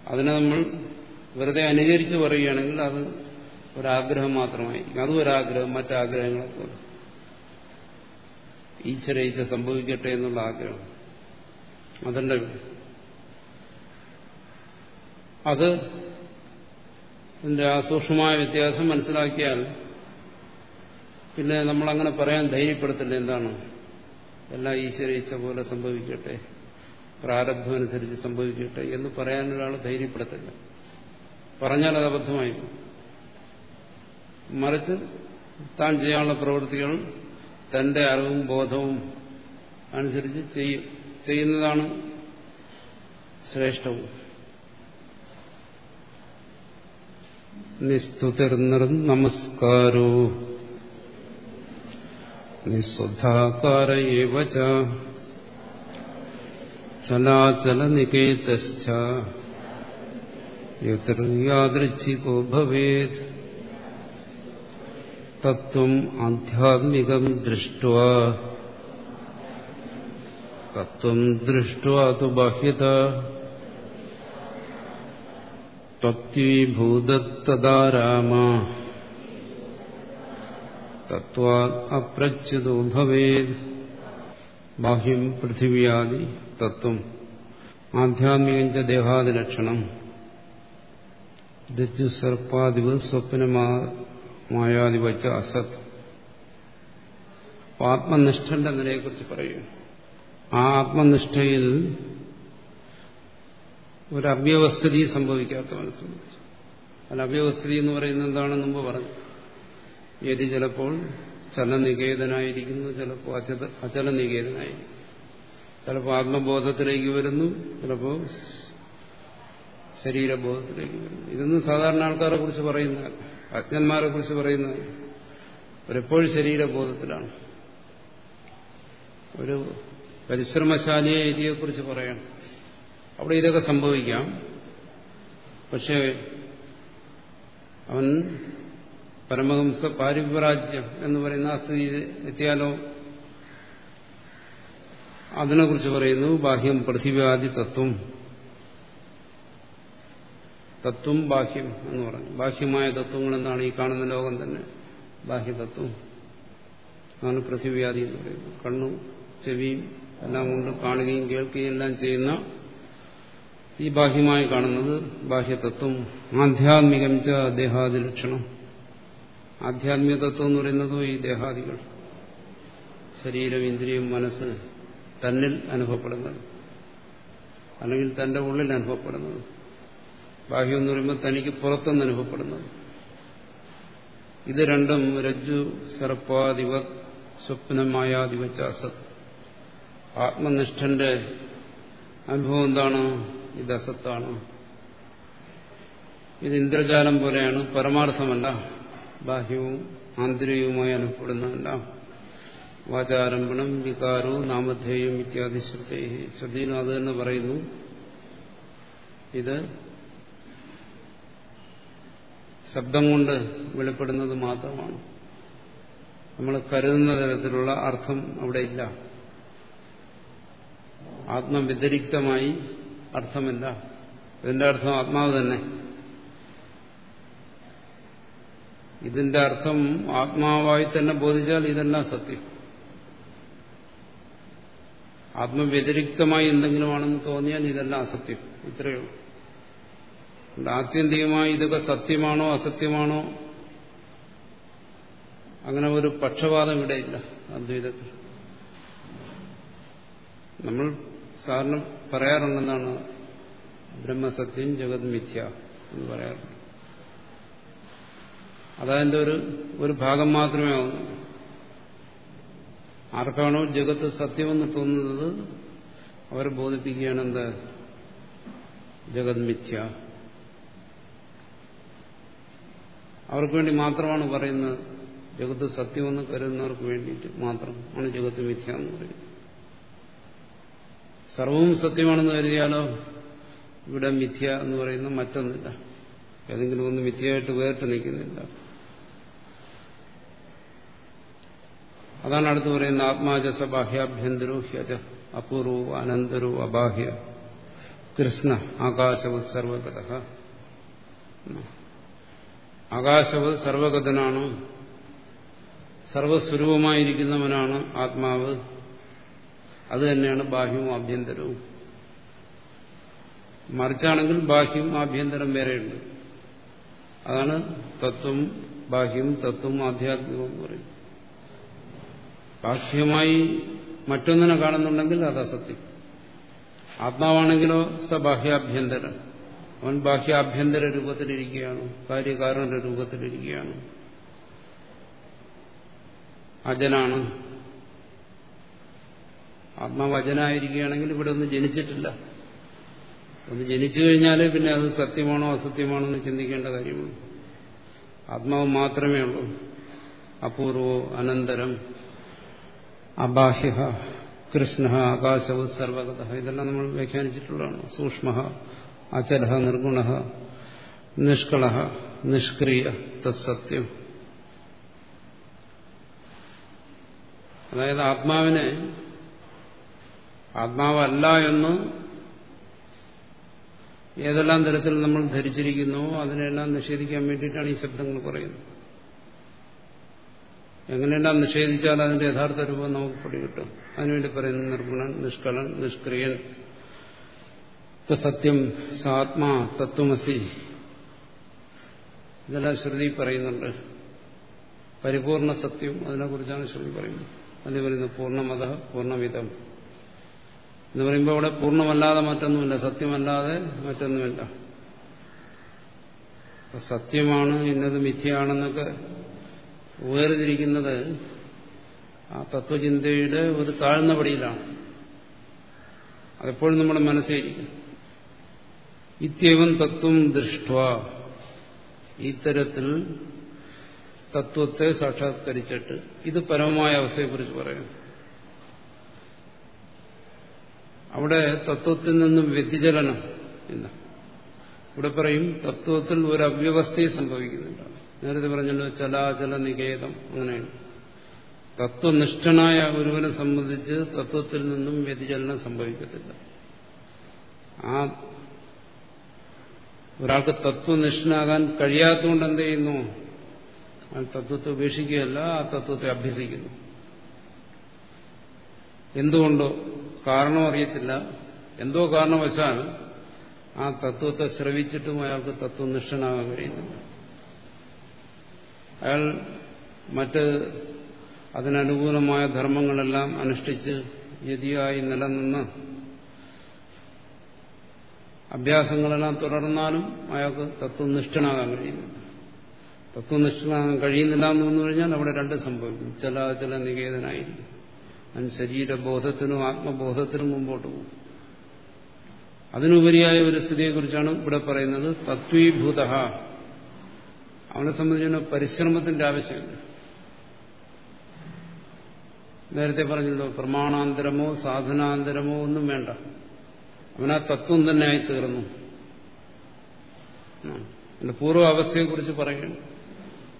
അതിനെ നമ്മൾ വെറുതെ അനുകരിച്ച് പറയുകയാണെങ്കിൽ അത് ഒരാഗ്രഹം മാത്രമായിരിക്കും. അതും ഒരാഗ്രഹം മറ്റാഗ്രഹങ്ങളെ പോലെ ഈശ്വര ഈശ്വര സംഭവിക്കട്ടെ എന്നുള്ള ആഗ്രഹം. അതല്ല അത് അതിന്റെ ആ സൂക്ഷ്മമായ വ്യത്യാസം മനസ്സിലാക്കിയാൽ പിന്നെ നമ്മളങ്ങനെ പറയാൻ ധൈര്യപ്പെടുത്തില്ല എന്താണ്. എല്ലാം ഈശ്വര പോലെ സംഭവിക്കട്ടെ പ്രാരബ്ധം അനുസരിച്ച് സംഭവിക്കട്ടെ എന്ന് പറയാൻ ഒരാൾ ധൈര്യപ്പെടുത്തില്ല. പറഞ്ഞാൽ അത് അബദ്ധമായി മറിച്ച് താൻ ചെയ്യാനുള്ള പ്രവൃത്തികൾ തന്റെ അറിവും ബോധവും അനുസരിച്ച് ചെയ്യും. ചെയ്യുന്നതാണ് ശ്രേഷ്ഠവും. നിസ്തുതിർനിർ നമസ്കാരോ നിസ്വധാകാര ചലാചലനികേതശ്ച യാദൃച്ഛികോ ഭവേത് തത്വം ആധ്യാത്മികം ദൃഷ്ട തത്വം ദൃഷ്ട ബാഹ്യത തത്വീഭൂതത്തദാരാമ തത്വാ അപ്രച്യുതോ ഭവേത് ബാഹ്യം പൃഥിവ്യാദി തത്വം ആധ്യാത്മികഞ്ച ദേഹാദിലക്ഷണം രജ്ജുസർപ്പാദിവ് സ്വപ്നമായാദിവച്ച അസത് ആത്മനിഷ്ഠന്റെ നിലയെക്കുറിച്ച് പറയും। ആ ആത്മനിഷ്ഠയിൽ ഒരു അവ്യവസ്ഥിതി സംഭവിക്കാത്തവനെ സംബന്ധിച്ചു അല്ല അവ്യവസ്ഥിതി എന്ന് പറയുന്നത് എന്താണെന്ന് മുമ്പ് പറഞ്ഞു. യതി ചിലപ്പോൾ ചലനികേതനായിരിക്കുന്നു ചിലപ്പോൾ അചല അചലനികേതനായിരിക്കുന്നു. ചിലപ്പോൾ ആത്മബോധത്തിലേക്ക് വരുന്നു ചിലപ്പോൾ ശരീരബോധത്തിലേക്ക് വരുന്നു. ഇതൊന്നും സാധാരണ ആൾക്കാരെ കുറിച്ച് പറയുന്ന അജ്ഞന്മാരെ കുറിച്ച് പറയുന്ന അവരെപ്പോഴും ശരീരബോധത്തിലാണ്. ഒരു പരിശ്രമശാലിയെ ഇതിയെക്കുറിച്ച് പറയണം. അവിടെ ഇതൊക്കെ സംഭവിക്കാം. പക്ഷേ അവൻ പരമഹംസ പാരിപ്രാജ്യം എന്ന് പറയുന്ന ആ സ്ഥിതി എത്തിയാലോ? അതിനെക്കുറിച്ച് പറയുന്നു ബാഹ്യം പൃഥിവ്യാദി തത്വം. തത്വം ബാഹ്യം എന്ന് പറഞ്ഞു. ബാഹ്യമായ തത്വങ്ങൾ എന്താണ്? ഈ കാണുന്ന ലോകം തന്നെ ബാഹ്യതത്വം അതാണ് പൃഥിവ്യാധി എന്ന് പറയുന്നത്. കണ്ണും ചെവിയും എല്ലാം കൊണ്ട് കാണുകയും കേൾക്കുകയും എല്ലാം ചെയ്യുന്ന ഈ ബാഹ്യമായി കാണുന്നത് ബാഹ്യതത്വം ആധ്യാത്മികം ച ദേഹാദി ലക്ഷണം ആധ്യാത്മിക തത്വം എന്ന് പറയുന്നത് ഈ ദേഹാദികൾ ശരീരം ഇന്ദ്രിയം മനസ്സ് തന്നിൽ അനുഭവപ്പെടുന്നത് അല്ലെങ്കിൽ തന്റെ ഉള്ളിൽ അനുഭവപ്പെടുന്നത്. ബാഹ്യം എന്ന് പറയുമ്പോൾ തനിക്ക് പുറത്തുനിന്ന് അനുഭവപ്പെടുന്നത്. ഇത് രണ്ടും രജ്ജു സർപ്പാദിവ സ്വപ്നമായാദിവച്ചാസത് ആത്മനിഷ്ഠന്റെ അനുഭവം എന്താണ്? ഇത് അസത്താണ് ഇത് ഇന്ദ്രജാലം പോലെയാണ് പരമാർത്ഥമല്ല. ബാഹ്യവും ആന്തരികവുമായി അനുഭവപ്പെടുന്നതല്ല വാചാരംഭണം വികാരവും നാമധേയം ഇത്യാദി ശ്രുതി ശ്രുതിയിലും അത് തന്നെ പറയുന്നു. ഇത് ശബ്ദം കൊണ്ട് വെളിപ്പെടുന്നത് മാത്രമാണ്. നമ്മൾ കരുതുന്ന തരത്തിലുള്ള അർത്ഥം അവിടെ ഇല്ല. ആത്മവ്യതിരിക്തമായി അർത്ഥമില്ല. ഇതിന്റെ അർത്ഥം ആത്മാവ് തന്നെ. ഇതിന്റെ അർത്ഥം ആത്മാവായി തന്നെ ബോധിച്ചാൽ ഇതെല്ലാം സത്യം. ആത്മവ്യതിരിക്തമായി എന്തെങ്കിലുമാണെന്ന് തോന്നിയാൽ ഇതെല്ലാം അസത്യം. ഇത്രയേ ഉള്ളൂ. ആത്യന്തികമായി ഇതൊക്കെ സത്യമാണോ അസത്യമാണോ? അങ്ങനെ ഒരു പക്ഷപാതം ഇവിടെയില്ല. അദ്വൈതത്തിൽ. നമ്മൾ സാറിന് പറയാറുണ്ടെന്നാണ് ബ്രഹ്മസത്യം ജഗത് മിഥ്യ എന്ന് പറയാറുണ്ട്. അതതിന്റെ ഒരു ഒരു ഭാഗം മാത്രമേ ആവുന്നു. ആർക്കാണോ ജഗത്ത് സത്യമെന്ന് തോന്നുന്നത് അവരെ ബോധിപ്പിക്കുകയാണ് എന്ത് ജഗത് മിഥ്യ. അവർക്ക് വേണ്ടി മാത്രമാണ് പറയുന്നത് ജഗത്ത് സത്യമെന്ന് കരുതുന്നവർക്ക് വേണ്ടിയിട്ട് മാത്രം ആണ് ജഗത്ത് മിഥ്യ എന്ന് പറയുന്നത്. സർവവും സത്യമാണെന്ന് കരുതിയാലോ? ഇവിടെ മിഥ്യ എന്ന് പറയുന്ന മറ്റൊന്നില്ല. ഏതെങ്കിലും ഒന്ന് മിഥ്യയായിട്ട് വേറിട്ട് നിൽക്കുന്നില്ല. അതാണ് അടുത്ത് പറയുന്ന ആത്മാജസ ബാഹ്യാഭ്യന്തരോ ഹ്യജ അപൂർവോ അനന്തരോ അബാഹ്യ കൃഷ്ണ ആകാശവത് സർവഗത. ആകാശവത് സർവഗതനാണ്? സർവസ്വരൂപമായിരിക്കുന്നവനാണ് ആത്മാവ്? അത് തന്നെയാണ് ബാഹ്യവും ആഭ്യന്തരവും. മറിച്ചാണെങ്കിൽ ബാഹ്യം ആഭ്യന്തരം വേറെയുണ്ട്. അതാണ് തത്വം ബാഹ്യം തത്വം ആധ്യാത്മികം എന്ന് പറയും ബാഹ്യമായി മറ്റൊന്നിനെ കാണുന്നുണ്ടെങ്കിൽ അത് അസത്യം. ആത്മാവാണെങ്കിലോ സ അവൻ ബാഹ്യാഭ്യന്തര രൂപത്തിലിരിക്കുകയാണ്. കാര്യകാരണ രൂപത്തിലിരിക്കുകയാണ്. അജനാണ്. ആത്മാവ് അജനായിരിക്കുകയാണെങ്കിൽ ഇവിടെ ഒന്നും ജനിച്ചിട്ടില്ല. ഒന്ന് ജനിച്ചു കഴിഞ്ഞാൽ പിന്നെ അത് സത്യമാണോ അസത്യമാണോ എന്ന് ചിന്തിക്കേണ്ട കാര്യമുള്ളൂ. ആത്മാവ് മാത്രമേ ഉള്ളൂ. അപൂർവോ അനന്തരം അബാഹ്യ കൃഷ്ണ ആകാശവ് സർവഗത ഇതെല്ലാം നമ്മൾ വ്യാഖ്യാനിച്ചിട്ടുള്ളതാണ്. സൂക്ഷ്മ അചല നിർഗുണ നിഷ്കള നിഷ്ക്രിയ തത്സത്യം. അതായത് ആത്മാവിനെ ആത്മാവല്ല എന്ന് ഏതെല്ലാം തരത്തിൽ നമ്മൾ ധരിച്ചിരിക്കുന്നു അതിനെല്ലാം നിഷേധിക്കാൻ വേണ്ടിയിട്ടാണ് ഈ ശബ്ദങ്ങൾ പറയുന്നത്. എങ്ങനെയെല്ലാം നിഷേധിച്ചാൽ അതിന്റെ യഥാർത്ഥ രൂപം നമുക്ക് പിടികിട്ടും. അതിനുവേണ്ടി പറയുന്നു നിർഗുണൻ നിഷ്കളൻ നിഷ്ക്രിയൻ. സത്യം സാത്മാ തത്വമസി. ഇതെല്ലാം ശ്രുതി പറയുന്നുണ്ട്. പരിപൂർണ സത്യം അതിനെക്കുറിച്ചാണ് ശ്രുതി പറയുന്നത്. അതിന് പറയുന്നത് പൂർണമത പൂർണമിതം. എന്ന് പറയുമ്പോൾ അവിടെ പൂർണമല്ലാതെ മറ്റൊന്നുമില്ല സത്യമല്ലാതെ മറ്റൊന്നുമില്ല. സത്യമാണ് ഇന്നത് മിഥ്യയാണെന്നൊക്കെ വേർതിരിക്കുന്നത് ആ തത്വചിന്തയുടെ ഒരു താഴ്ന്ന പടിയിലാണ് അതെപ്പോഴും നമ്മുടെ മനസ്സിലിരിക്കും. ഇത്യവൻ തത്വം ദൃഷ്ട ഇത്തരത്തിൽ തത്വത്തെ സാക്ഷാത്കരിച്ചിട്ട് ഇത് പരമമായ അവസ്ഥയെക്കുറിച്ച് പറയാം അവിടെ തത്വത്തിൽ നിന്നും വ്യതിചലനം ഇല്ല. ഇവിടെ പറയും തത്വത്തിൽ ഒരു അവ്യവസ്ഥയും സംഭവിക്കുന്നില്ല നേരത്തെ പറഞ്ഞല്ലോ ചലാചല നികേതം അങ്ങനെയാണ്. തത്വനിഷ്ഠനായ ഒരുവനെ സംബന്ധിച്ച് തത്വത്തിൽ നിന്നും വ്യതിചലനം സംഭവിക്കത്തില്ല. ആ ഒരാൾക്ക് തത്വനിഷ്ഠനാകാൻ കഴിയാത്തതുകൊണ്ട് എന്ത് ചെയ്യുന്നു? ആ തത്വത്തെ ഉപേക്ഷിക്കുകയല്ല ആ തത്വത്തെ അഭ്യസിക്കുന്നു. എന്തുകൊണ്ടോ കാരണം അറിയത്തില്ല. എന്തോ കാരണവശാൽ ആ തത്വത്തെ ശ്രവിച്ചിട്ടും അയാൾക്ക് തത്വനിഷ്ഠനാകാൻ കഴിയുന്നില്ല. അയാൾ മറ്റ് അതിനനുകൂലമായ ധർമ്മങ്ങളെല്ലാം അനുഷ്ഠിച്ച് യതിയായി നിലനിന്ന് അഭ്യാസങ്ങളെല്ലാം തുടർന്നാലും അയാൾക്ക് തത്വനിഷ്ഠനാകാൻ കഴിയുന്നില്ല. തത്വനിഷ്ഠനാകാൻ കഴിയുന്നില്ല എന്ന് പറഞ്ഞാൽ അവിടെ രണ്ട് സംഭവിക്കും. ചില ചില നികേതനായിരിക്കും. അവൻ ശരീരബോധത്തിനും ആത്മബോധത്തിനും മുമ്പോട്ട് പോകും. അതിനുപരിയായ ഒരു സ്ഥിതിയെക്കുറിച്ചാണ് ഇവിടെ പറയുന്നത്. തത്വീഭൂത അവനെ സംബന്ധിച്ച പരിശ്രമത്തിന്റെ ആവശ്യമില്ല. നേരത്തെ പറഞ്ഞല്ലോ പ്രമാണാന്തരമോ സാധനാന്തരമോ ഒന്നും വേണ്ട. അവനാ തത്വം തന്നെ ആയി തീർന്നു എന്റെ പൂർവ അവസ്ഥയെക്കുറിച്ച് പറയുന്നു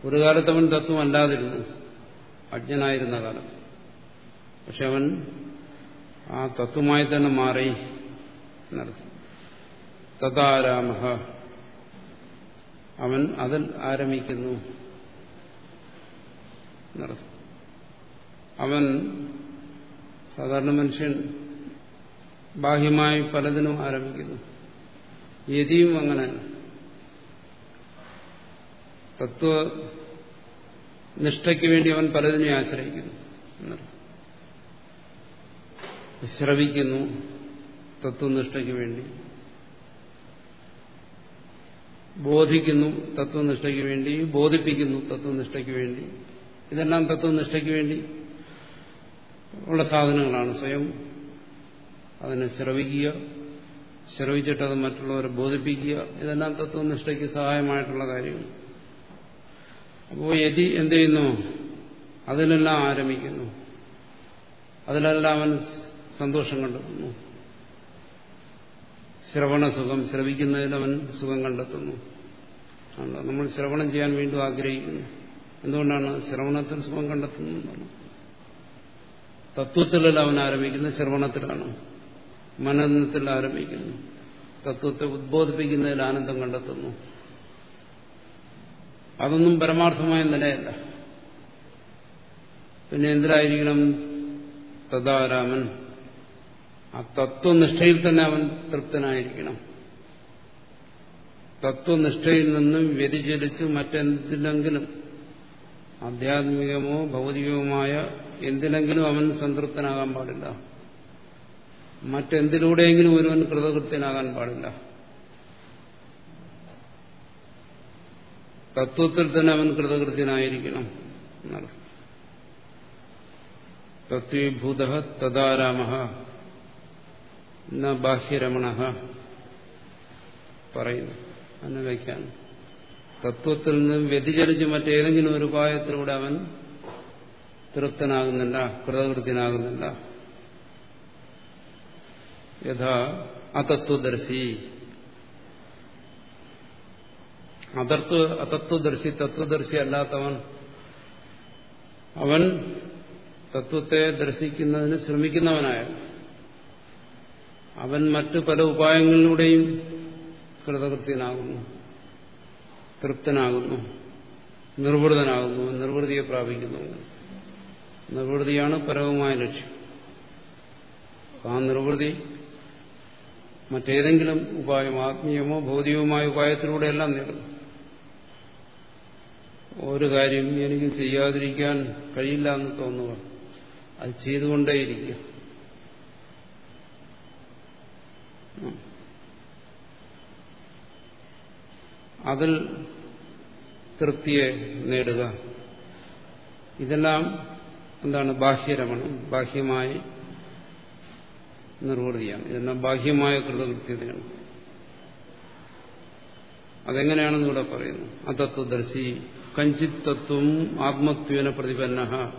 ഒരു കാലത്ത് അവൻ തത്വം അല്ലാതിരുന്നു അജ്ഞനായിരുന്ന കാലം പക്ഷെ അവൻ ആ തത്വമായി തന്നെ മാറി എന്നർത്ഥം. അവൻ അതിൽ ആരംഭിക്കുന്നു എന്നർത്ഥം. അവൻ സാധാരണ മനുഷ്യൻ ബാഹ്യമായി പലതിനും ആരംഭിക്കുന്നു. യതിയും അങ്ങനെ. തത്വനിഷ്ഠയ്ക്ക് വേണ്ടി അവൻ പലതിനെ ആശ്രയിക്കുന്നു ശ്രവിക്കുന്നു തത്വനിഷ്ഠയ്ക്ക് വേണ്ടി. ബോധിക്കുന്നു തത്വനിഷ്ഠയ്ക്ക് വേണ്ടി. ബോധിപ്പിക്കുന്നു തത്വനിഷ്ഠയ്ക്ക് വേണ്ടി. ഇതെല്ലാം തത്വനിഷ്ഠയ്ക്ക് വേണ്ടി ഉള്ള സാധനങ്ങളാണ്. സ്വയം അതിനെ ശ്രവിക്കുക ശ്രവിച്ചിട്ട് അത് മറ്റുള്ളവരെ ബോധിപ്പിക്കുക ഇതെല്ലാം തത്വനിഷ്ഠയ്ക്ക് സഹായമായിട്ടുള്ള കാര്യങ്ങൾ. അപ്പോൾ യതി എന്ത് ചെയ്യുന്നു? അതിലെല്ലാം ആരംഭിക്കുന്നു. അതിലെല്ലാം അവൻ സന്തോഷം കണ്ടെത്തുന്നു. ശ്രവണസുഖം ശ്രവിക്കുന്നതിൽ അവൻ സുഖം കണ്ടെത്തുന്നു. നമ്മൾ ശ്രവണം ചെയ്യാൻ വീണ്ടും ആഗ്രഹിക്കുന്നു. എന്തുകൊണ്ടാണ് ശ്രവണത്തിൽ സുഖം കണ്ടെത്തുന്നു തത്വത്തിലല്ല അവൻ ആരംഭിക്കുന്നത് ശ്രവണത്തിലാണ്. മനനത്തിൽ ആരംഭിക്കുന്നു. തത്വത്തെ ഉദ്ബോധിപ്പിക്കുന്നതിൽ ആനന്ദം കണ്ടെത്തുന്നു. അതൊന്നും പരമാർത്ഥമായ നിലയല്ല. പിന്നെ എന്തിനായിരിക്കണം തഥാരാമൻ ആ തത്വനിഷ്ഠയിൽ തന്നെ അവൻ തൃപ്തനായിരിക്കണം. തത്വനിഷ്ഠയിൽ നിന്നും വ്യതിചലിച്ച് മറ്റെന്തിലെങ്കിലും ആധ്യാത്മികമോ ഭൗതികവുമായ എന്തിനെങ്കിലും അവൻ സംതൃപ്തനാകാൻ പാടില്ല. മറ്റെന്തിലൂടെയെങ്കിലും ഒരുവൻ കൃതകൃത്യനാകാൻ പാടില്ല. തത്വത്തിൽ തന്നെ അവൻ കൃതകൃത്യനായിരിക്കണം തത്വീഭൂത തദാരാമ. ബാഹ്യരമണ പറയുന്നു. അതിനെ വയ്ക്കാൻ തത്വത്തിൽ നിന്നും വ്യതിചലിച്ച് മറ്റേതെങ്കിലും ഒരു ഉപായത്തിലൂടെ അവൻ തൃപ്തനാകുന്നില്ല കൃതകൃത്യനാകുന്നില്ല. യഥാ അതത്വദർശി. അതത്വ അതത്വദർശി തത്വദർശി അല്ലാത്തവൻ അവൻ തത്വത്തെ ദർശിക്കുന്നതിന് ശ്രമിക്കുന്നവനായ അവൻ മറ്റു പല ഉപായങ്ങളിലൂടെയും കൃതകൃത്യനാകുന്നു തൃപ്തനാകുന്നു നിർവൃതനാകുന്നു നിർവൃതിയെ പ്രാപിക്കുന്നു. നിർവൃതിയാണ് പരവുമായ ലക്ഷ്യം. ആ നിർവൃതി മറ്റേതെങ്കിലും ഉപായം ആത്മീയമോ ഭൗതികവുമായ ഉപായത്തിലൂടെയെല്ലാം നേടുന്നു. ഒരു കാര്യം എനിക്ക് ചെയ്യാതിരിക്കാൻ കഴിയില്ല എന്ന് തോന്നുക. അത് ചെയ്തുകൊണ്ടേയിരിക്കുക. അതിൽ തൃപ്തിയെ നേടുക. ഇതെല്ലാം എന്താണ് ബാഹ്യരമണം. ബാഹ്യമായി നിർവൃതിയാണ്. ഇതെല്ലാം ബാഹ്യമായ കൃതകൃത്യതയാണ്. അതെങ്ങനെയാണെന്ന് ഇവിടെ പറയുന്നു. അതത്വദർശി കഞ്ചിത് തത്വം ആത്മത്വേന പ്രതിപന്ന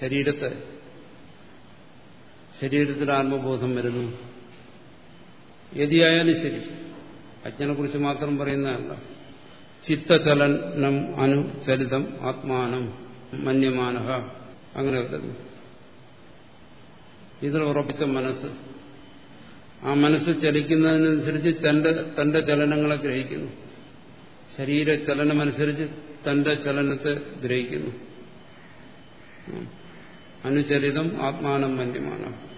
ശരീരത്തെ ശരീരത്തിൽ ആത്മബോധം വരുന്നു. യതിയായാലും ശരി. അജ്ഞനെ കുറിച്ച് മാത്രം പറയുന്നതല്ല ചിത്തചലനം അനുചരിതം ആത്മാനം മന്യമാന അങ്ങനെ വരുന്നു ഇതിൽ ഉറപ്പിച്ച മനസ്സ്. ആ മനസ്സ് ചലിക്കുന്നതിനനുസരിച്ച് തന്റെ തന്റെ ചലനങ്ങളെ ഗ്രഹിക്കുന്നു. ശരീര ചലനമനുസരിച്ച് തന്റെ ചലനത്തെ ഗ്രഹിക്കുന്നു. അനുചരിതം ആത്മാനം മന്യമാനം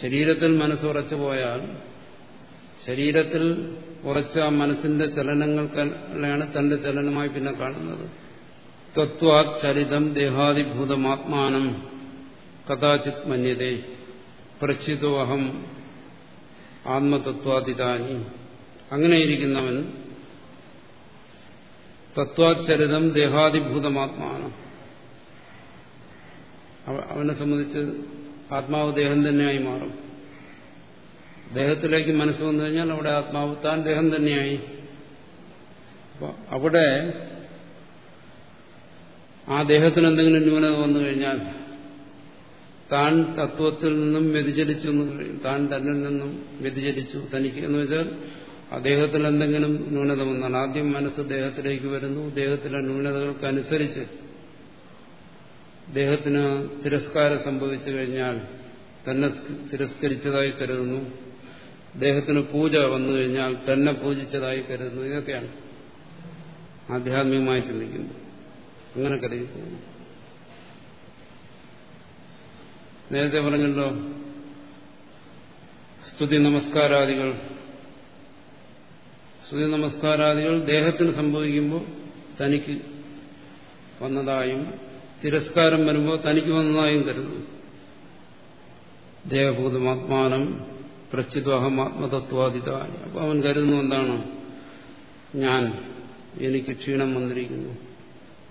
ശരീരത്തിൽ മനസ്സ് ഉറച്ചു പോയാൽ ശരീരത്തിൽ ഉറച്ച മനസ്സിന്റെ ചലനങ്ങൾക്കാണ് തന്റെ ചലനമായി പിന്നെ കാണുന്നത്. തത്വാത് ചരിതം ദേഹാദിഭൂതമാത്മാനം കഥാചിത് മന്യതേ പ്രച്ഛിതോ അഹം ആത്മതത്വാതിദാനി. അങ്ങനെയിരിക്കുന്നവൻ തത്വാചരിതം ദേഹാദിഭൂതമാത്മാനം അവനെ സംബന്ധിച്ച് ആത്മാവ് ദേഹം തന്നെയായി മാറും. ദേഹത്തിലേക്ക് മനസ്സ് വന്നു കഴിഞ്ഞാൽ അവിടെ ആത്മാവ് താൻ ദേഹം തന്നെയായി. അവിടെ ആ ദേഹത്തിന് എന്തെങ്കിലും ന്യൂനത വന്നു കഴിഞ്ഞാൽ താൻ തത്വത്തിൽ നിന്നും വ്യതിചലിച്ചു എന്ന് പറയും. താൻ തന്നിൽ നിന്നും വ്യതിചലിച്ചു. തനിക്ക് എന്ന് വെച്ചാൽ ദേഹത്തിൽ എന്തെങ്കിലും ന്യൂനത വന്നാൽ ആദ്യം മനസ്സ് ദേഹത്തിലേക്ക് വരുന്നു. ദേഹത്തിലെ ന്യൂനതകൾക്കനുസരിച്ച് ദേഹത്തിന് തിരസ്കാരം സംഭവിച്ചു കഴിഞ്ഞാൽ തന്നെ തിരസ്കരിച്ചതായി കരുതുന്നു. ദേഹത്തിന് പൂജ വന്നു കഴിഞ്ഞാൽ തന്നെ പൂജിച്ചതായി കരുതുന്നു. ഇതൊക്കെയാണ് ആധ്യാത്മികമായി ചിന്തിക്കുന്നത് അങ്ങനെ കരുതിപ്പോകുന്നു. നേരത്തെ പറഞ്ഞല്ലോ സ്തുതി നമസ്കാരാദികൾ. സ്തുതി നമസ്കാരാദികൾ ദേഹത്തിന് സംഭവിക്കുമ്പോൾ തനിക്ക് വന്നതായും തിരസ്കാരം വരുമ്പോൾ തനിക്ക് വന്നതായും കരുതുന്നു ദേഹഭൂതമാത്മാനം പ്രച്ഛിതഹം ആത്മതത്വാദിത അപ്പൊ അവൻ കരുതുന്നു എന്താണ്? ഞാൻ എനിക്ക് ക്ഷീണം വന്നിരിക്കുന്നു.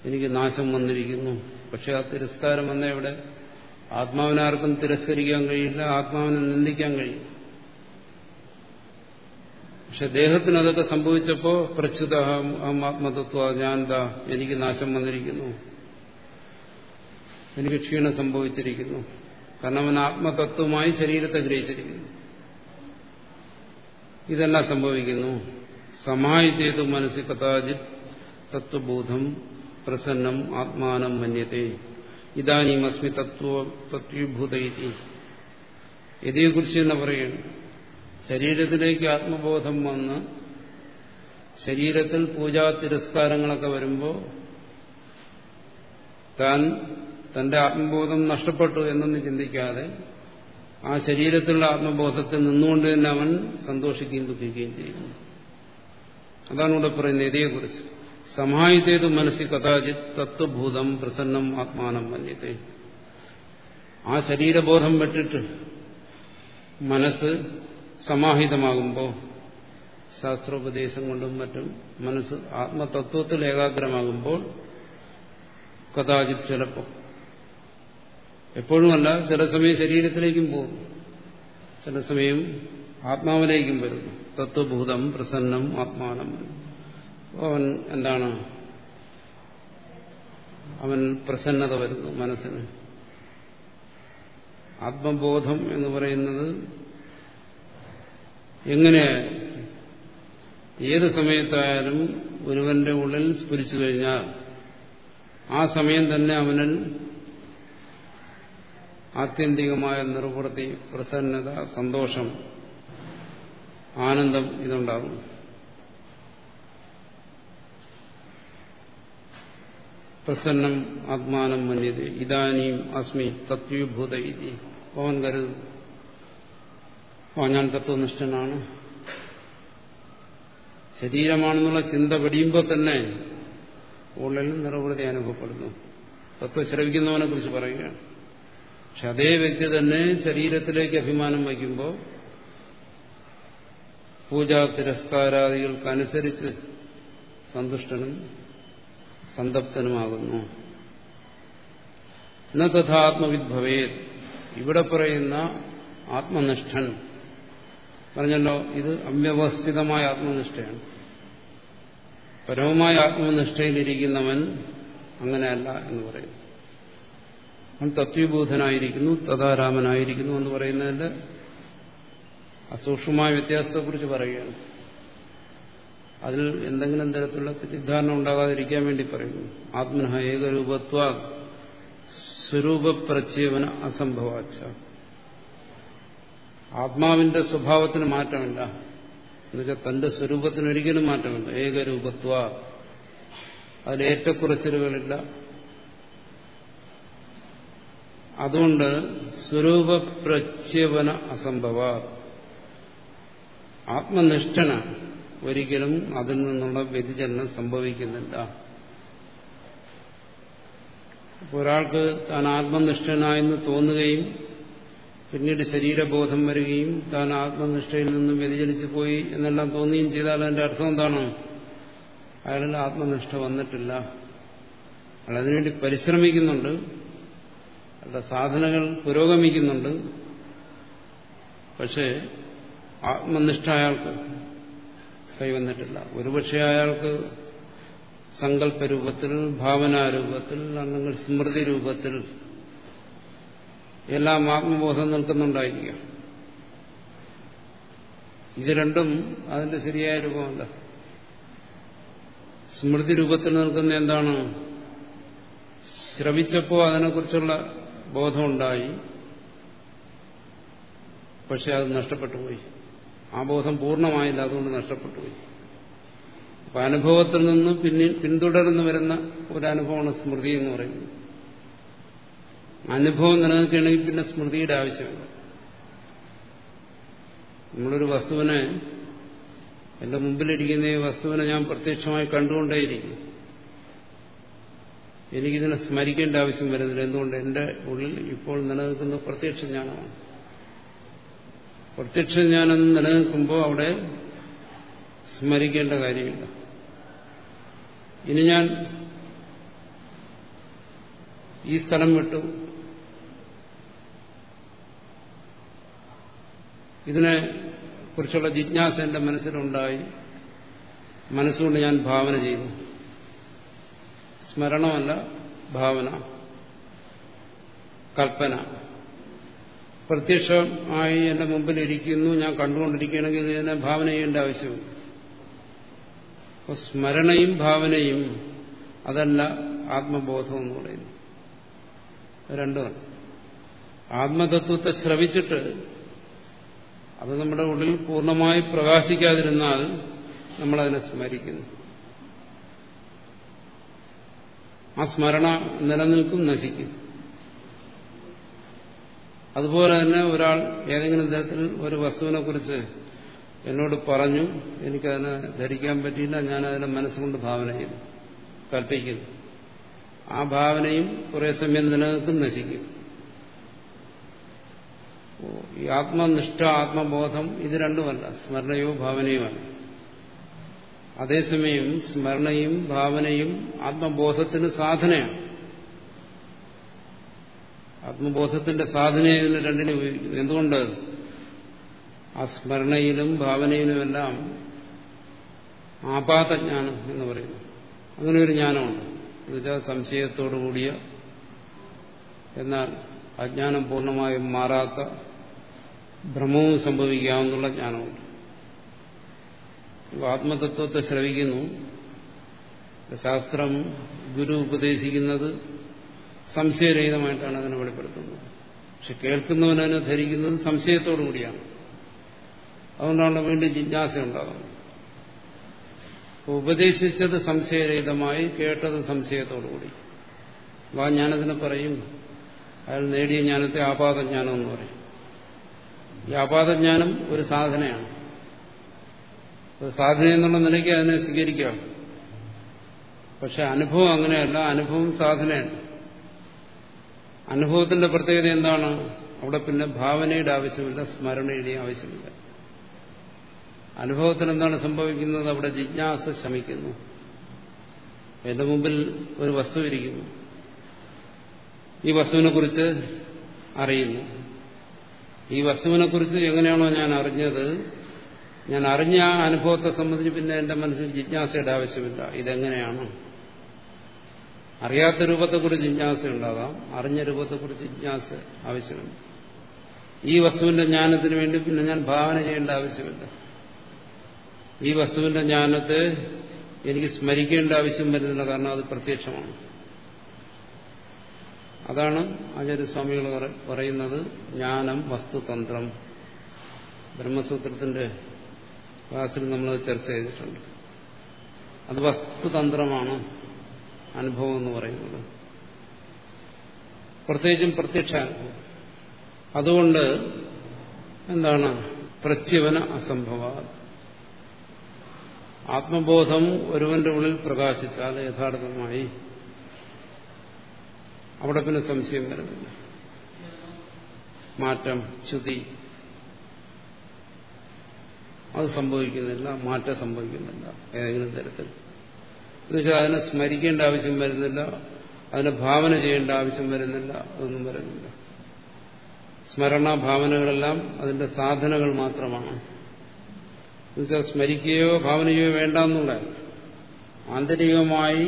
എനിക്ക് നാശം വന്നിരിക്കുന്നു. പക്ഷെ ആ തിരസ്കാരം വന്ന എവിടെ? ആത്മാവിനാർക്കും തിരസ്കരിക്കാൻ കഴിയില്ല ആത്മാവിനെ നിന്ദിക്കാൻ കഴിയും പക്ഷെ ദേഹത്തിന് അതൊക്കെ സംഭവിച്ചപ്പോൾ പ്രച്യുത അഹം ആത്മതത്വ ഞാൻ എന്താ എനിക്ക് നാശം വന്നിരിക്കുന്നു. എനിക്ക് ക്ഷീണം സംഭവിച്ചിരിക്കുന്നു. കാരണം അവൻ ആത്മതത്വമായി ശരീരത്തെ ഗ്രഹിച്ചിരിക്കുന്നു. ഇതെല്ലാം സംഭവിക്കുന്നു. സമായി ചെയ്തു മനസ്സിൽ കഥാചിത് തത്വബോധം പ്രസന്നം ആത്മാനം മന്യത്തെ. ഇതാനും അസ്മി തത്വ തത്വഭൂത ഇതേക്കുറിച്ച് തന്നെ പറയുന്നു ശരീരത്തിലേക്ക് ആത്മബോധം വന്ന് ശരീരത്തിൽ പൂജാ തിരസ്കാരങ്ങളൊക്കെ വരുമ്പോൾ താൻ തന്റെ ആത്മബോധം നഷ്ടപ്പെട്ടു എന്നൊന്നും ചിന്തിക്കാതെ ആ ശരീരത്തിലുള്ള ആത്മബോധത്തിൽ നിന്നുകൊണ്ട് തന്നെ അവൻ സന്തോഷിക്കുകയും ദുഃഖിക്കുകയും ചെയ്യുന്നു. അതാണ് ഇവിടെ പറയുന്നത് ഇതേക്കുറിച്ച്. സമാഹിതേതു മനസ്സിൽ കഥാചിത് തത്വഭൂതം പ്രസന്നം ആത്മാനം മഞ്ഞത്തെ ആ ശരീരബോധം വിട്ടിട്ട് മനസ്സ് സമാഹിതമാകുമ്പോൾ ശാസ്ത്രോപദേശം കൊണ്ടും മറ്റും മനസ്സ് ആത്മതത്വത്തിൽ ഏകാഗ്രമാകുമ്പോൾ കഥാചിത് ചിലപ്പോൾ എപ്പോഴുമല്ല ചില സമയം ശരീരത്തിലേക്കും പോകും. ചില സമയം ആത്മാവിലേക്കും വരുന്നു. തത്വഭൂതം പ്രസന്നം ആത്മാനം. അവൻ എന്താണ്? അവൻ പ്രസന്നത വരുന്നു മനസ്സിന്. ആത്മബോധം എന്ന് പറയുന്നത് എങ്ങനെ ഏത് സമയത്തായാലും ഒരുവന്റെ ഉള്ളിൽ സ്ഫുരിച്ചു കഴിഞ്ഞാൽ ആ സമയം തന്നെ അവനിൽ ആത്യന്തികമായ നിർവൃത്തി പ്രസന്നത സന്തോഷം ആനന്ദം ഇതുണ്ടാകും. പ്രസന്നം ആത്മാനം മന്യത് ഇതാനിയും അസ്മി തത്വഭൂത ഇതി. അവൻ കരുത്. ആ ഞാൻ തത്വനിഷ്ഠനാണ്. ശരീരമാണെന്നുള്ള ചിന്ത വെടിയുമ്പോൾ തന്നെ ഉള്ളിൽ നിറവൃതി അനുഭവപ്പെടുന്നു. തത്വശ്രവിക്കുന്നവനെ കുറിച്ച് പറയുകയാണ്. പക്ഷെ അതേ വ്യക്തി തന്നെ ശരീരത്തിലേക്ക് അഭിമാനം വയ്ക്കുമ്പോൾ പൂജാ തിരസ്കാരാദികൾക്കനുസരിച്ച് സന്തുഷ്ടനും സന്തപ്തനുമാകുന്നു. ന തഥാത്മവിദ്ഭവേ ഇവിടെ പറയുന്ന ആത്മനിഷ്ഠൻ. പറഞ്ഞല്ലോ ഇത് അവ്യവസ്ഥിതമായ ആത്മനിഷ്ഠയാണ്. പരമമായ ആത്മനിഷ്ഠയിലിരിക്കുന്നവൻ അങ്ങനെയല്ല എന്ന് പറയുന്നു. അവൻ തത്വബോധനായിരിക്കുന്നു തഥാരാമനായിരിക്കുന്നു എന്ന് പറയുന്നതിന്റെ അസൂക്ഷ്മമായ വ്യത്യാസത്തെക്കുറിച്ച് പറയുകയാണ്. അതിൽ എന്തെങ്കിലും തരത്തിലുള്ള തെറ്റിദ്ധാരണ ഉണ്ടാകാതിരിക്കാൻ വേണ്ടി പറയുന്നു. ആത്മന ഏകരൂപത്വ സ്വരൂപപ്രച്ഛേപന അസംഭവാച്ച. ആത്മാവിന്റെ സ്വഭാവത്തിന് മാറ്റമില്ല. എന്നുവെച്ചാൽ തന്റെ സ്വരൂപത്തിന് ഒരിക്കലും മാറ്റമില്ല. ഏകരൂപത്വ. അതിൽ ഏറ്റക്കുറച്ചിലുകളില്ല. അതുകൊണ്ട് സ്വരൂപ സ്വരൂപപ്രച്യവന അസംഭവ. ആത്മനിഷ്ഠന ഒരിക്കലും അതിൽ നിന്നുള്ള വ്യതിചലനം സംഭവിക്കുന്നില്ല. ഒരാൾക്ക് താൻ ആത്മനിഷ്ഠനായെന്ന് തോന്നുകയും പിന്നീട് ശരീരബോധം വരികയും താൻ ആത്മനിഷ്ഠയിൽ നിന്നും വ്യതിചലിച്ചു പോയി എന്നെല്ലാം തോന്നുകയും ചെയ്താൽ അതിന്റെ അർത്ഥം എന്താണ്? അയാളിൽ ആത്മനിഷ്ഠ വന്നിട്ടില്ല. അയാൾ അതിനുവേണ്ടി പരിശ്രമിക്കുന്നുണ്ട്. അയാളുടെ സാധനകൾ പുരോഗമിക്കുന്നുണ്ട്. പക്ഷേ ആത്മനിഷ്ഠ അയാൾക്ക് കൈവന്നിട്ടില്ല ഒരുപക്ഷെ അയാൾക്ക് സങ്കല്പരൂപത്തിൽ ഭാവനാരൂപത്തിൽ അല്ലെങ്കിൽ സ്മൃതി രൂപത്തിൽ എല്ലാം ആത്മബോധം നിൽക്കുന്നുണ്ടായിരിക്കാം. ഇത് രണ്ടും അതിന്റെ ശരിയായ രൂപമല്ല. സ്മൃതി രൂപത്തിൽ നിൽക്കുന്ന എന്താണ്? ശ്രവിച്ചപ്പോൾ അതിനെക്കുറിച്ചുള്ള ബോധമുണ്ടായി. പക്ഷെ അത് നഷ്ടപ്പെട്ടു പോയി ആ ബോധം പൂർണമായില്ല അതുകൊണ്ട് നഷ്ടപ്പെട്ടു പോയി അപ്പൊ അനുഭവത്തിൽ നിന്ന് പിന്നെ പിന്തുടർന്ന് വരുന്ന ഒരു അനുഭവമാണ് സ്മൃതി എന്ന് പറയുന്നത്. അനുഭവം നിലനിൽക്കുകയാണെങ്കിൽ പിന്നെ സ്മൃതിയുടെ ആവശ്യമില്ല. നമ്മളൊരു വസ്തുവിനെ എന്റെ മുമ്പിലിരിക്കുന്ന ഈ വസ്തുവിനെ ഞാൻ പ്രത്യക്ഷമായി കണ്ടുകൊണ്ടേയിരിക്കും. എനിക്കിതിനെ സ്മരിക്കേണ്ട ആവശ്യം വരുന്നില്ല. എന്തുകൊണ്ട്? എന്റെ ഉള്ളിൽ ഇപ്പോൾ നിലനിൽക്കുന്ന പ്രത്യക്ഷ ജ്ഞാനമാണ്. പ്രത്യക്ഷ ജ്ഞാനം നിലനിൽക്കുമ്പോൾ അവിടെ സ്മരിക്കേണ്ട കാര്യമില്ല. ഇനി ഞാൻ ഈ സ്ഥലം വിട്ടു. ഇതിനെ കുറിച്ചുള്ള ജിജ്ഞാസ എന്റെ മനസ്സിലുണ്ടായി. മനസ്സുകൊണ്ട് ഞാൻ ഭാവന ചെയ്തു. സ്മരണമല്ല ഭാവന കൽപ്പന. പ്രത്യക്ഷമായി എന്റെ മുമ്പിൽ ഇരിക്കുന്നു ഞാൻ കണ്ടുകൊണ്ടിരിക്കുകയാണെങ്കിൽ ഇതിനെ ഭാവന ചെയ്യേണ്ട ആവശ്യമില്ല അപ്പോൾ സ്മരണയും ഭാവനയും അതല്ല ആത്മബോധം എന്ന് പറയുന്നു രണ്ടുമാണ് ആത്മതത്വത്തെ ശ്രവിച്ചിട്ട് അത് നമ്മുടെ ഉള്ളിൽ പൂർണമായി പ്രകാശിക്കാതിരുന്നാൽ നമ്മളതിനെ സ്മരിക്കുന്നു. ആ സ്മരണ നിലനിൽക്കും നശിക്കും. അതുപോലെ തന്നെ ഒരാൾ ഏതെങ്കിലും തരത്തിൽ ഒരു വസ്തുവിനെ കുറിച്ച് എന്നോട് പറഞ്ഞു എനിക്കതിനെ ധരിക്കാൻ പറ്റിയില്ല ഞാനതിനെ മനസ്സുകൊണ്ട് ഭാവന ചെയ്തു കൽപ്പിക്കുന്നു. ആ ഭാവനയും കുറെ സമയം നിലനിൽക്കും നശിക്കും. ഈ ആത്മനിഷ്ഠ ആത്മബോധം ഇത് രണ്ടുമല്ല സ്മരണയോ ഭാവനയുമല്ല അതേസമയം സ്മരണയും ഭാവനയും ആത്മബോധത്തിന് സാധനയാണ്. ആത്മബോധത്തിന്റെ സാധനയെന്ന് രണ്ടിനെ ഉപയോഗിക്കുന്നു. എന്തുകൊണ്ട്? ആ സ്മരണയിലും ഭാവനയിലുമെല്ലാം ആപാതജ്ഞാനം എന്ന് പറയുന്നു. അങ്ങനെ ഒരു ജ്ഞാനമുണ്ട്. എന്നുവെച്ചാൽ സംശയത്തോടു കൂടിയ എന്നാൽ അജ്ഞാനം പൂർണമായും മാറാത്ത ഭ്രമവും സംഭവിക്കാവുന്ന ജ്ഞാനമുണ്ട്. ആത്മതത്വത്തെ ശ്രവിക്കുന്നു. ശാസ്ത്രം ഗുരു ഉപദേശിക്കുന്നത് സംശയരഹിതമായിട്ടാണ് അതിനെ വെളിപ്പെടുത്തുന്നത്. പക്ഷെ കേൾക്കുന്നവനതിനെ ധരിക്കുന്നത് സംശയത്തോടു കൂടിയാണ്. അതുകൊണ്ടാണ് വീണ്ടും ജിജ്ഞാസ ഉണ്ടാകുന്നത്. ഉപദേശിച്ചത് സംശയരഹിതമായി കേട്ടത് സംശയത്തോടുകൂടി ആ ജ്ഞാനത്തിനെ പറയും അയാൾ നേടിയ ജ്ഞാനത്തെ ആപാതജ്ഞാനം എന്ന് പറയും. ഈ ആപാതജ്ഞാനം ഒരു സാധനയാണ്. സാധന എന്നുള്ള നിലയ്ക്ക് അതിനെ സ്വീകരിക്കാം. പക്ഷെ അനുഭവം അങ്ങനെയല്ല. അനുഭവം സാധനയല്ല അനുഭവത്തിന്റെ പ്രത്യേകത എന്താണ്? അവിടെ പിന്നെ ഭാവനയുടെ ആവശ്യമില്ല സ്മരണയുടെ ആവശ്യമില്ല. അനുഭവത്തിന് എന്താണ് സംഭവിക്കുന്നത്? അവിടെ ജിജ്ഞാസ ശമിക്കുന്നു. എന്റെ മുമ്പിൽ ഒരു വസ്തു ഇരിക്കുന്നു. ഈ വസ്തുവിനെ കുറിച്ച് അറിയുന്നു. ഈ വസ്തുവിനെ കുറിച്ച് എങ്ങനെയാണോ ഞാൻ അറിഞ്ഞത്? ഞാൻ അറിഞ്ഞ ആ അനുഭവത്തെ സംബന്ധിച്ച് പിന്നെ എന്റെ മനസ്സിൽ ജിജ്ഞാസയുടെ ആവശ്യമില്ല. ഇതെങ്ങനെയാണ്? അറിയാത്ത രൂപത്തെക്കുറിച്ച് ജിജ്ഞാസ ഉണ്ടാകാം. അറിഞ്ഞ രൂപത്തെക്കുറിച്ച് ജിജ്ഞാസ ആവശ്യമില്ല. ഈ വസ്തുവിന്റെ ജ്ഞാനത്തിന് വേണ്ടി പിന്നെ ഞാൻ ഭാവന ചെയ്യേണ്ട ആവശ്യമില്ല. ഈ വസ്തുവിന്റെ ജ്ഞാനത്തെ എനിക്ക് സ്മരിക്കേണ്ട ആവശ്യം വരുന്നില്ല. കാരണം അത് പ്രത്യക്ഷമാണ്. അതാണ് ആചാര്യസ്വാമികൾ പറയുന്നത്. ജ്ഞാനം വസ്തുതന്ത്രം. ബ്രഹ്മസൂത്രത്തിന്റെ ക്ലാസ്സിൽ നമ്മൾ ചർച്ച ചെയ്തിട്ടുണ്ട്. അത് വസ്തുതന്ത്രമാണ് അനുഭവം എന്ന് പറയുന്നത്. പ്രത്യേകിച്ചും പ്രത്യക്ഷ അതുകൊണ്ട് എന്താണ്? പ്രച്യവന അസംഭവ ആത്മബോധം ഒരുവന്റെ ഉള്ളിൽ പ്രകാശിച്ചാൽ യഥാർത്ഥമായി അവിടെ പിന്നെ സംശയം വരുന്നില്ല. മാറ്റം ചുതി അത് സംഭവിക്കുന്നില്ല മാറ്റം സംഭവിക്കുന്നില്ല ഏതെങ്കിലും തരത്തിൽ. എന്നുവെച്ചാൽ അതിനെ സ്മരിക്കേണ്ട ആവശ്യം വരുന്നില്ല അതിനെ ഭാവന ചെയ്യേണ്ട ആവശ്യം വരുന്നില്ല അതൊന്നും വരുന്നില്ല. സ്മരണ ഭാവനകളെല്ലാം അതിന്റെ സാധനകൾ മാത്രമാണ്. എന്നുവെച്ചാൽ സ്മരിക്കുകയോ ഭാവനയോ വേണ്ടെന്നുള്ള ആന്തരികമായി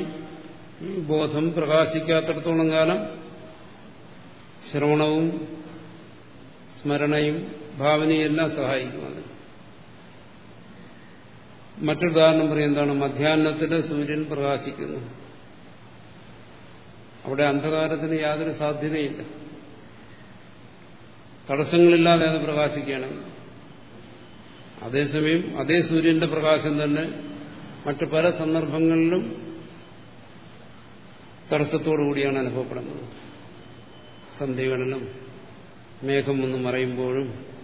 ഈ ബോധം പ്രകാശിക്കാത്തടത്തോളം കാലം ശ്രവണവും സ്മരണയും ഭാവനയും സഹായിക്കും അതിന് മറ്റൊരുദാഹരണം പറയും എന്താണ്? മധ്യാത്തിൽ സൂര്യൻ പ്രകാശിക്കുന്നു. അവിടെ അന്ധകാരത്തിന് യാതൊരു സാധ്യതയില്ല. തടസ്സങ്ങളില്ലാതെ അത് പ്രകാശിക്കണം അതേസമയം അതേ സൂര്യന്റെ പ്രകാശം തന്നെ മറ്റു പല സന്ദർഭങ്ങളിലും തടസ്സത്തോടുകൂടിയാണ് അനുഭവപ്പെടുന്നത്. സന്ധ്യകളിലും മേഘം ഒന്ന് മറയുമ്പോഴും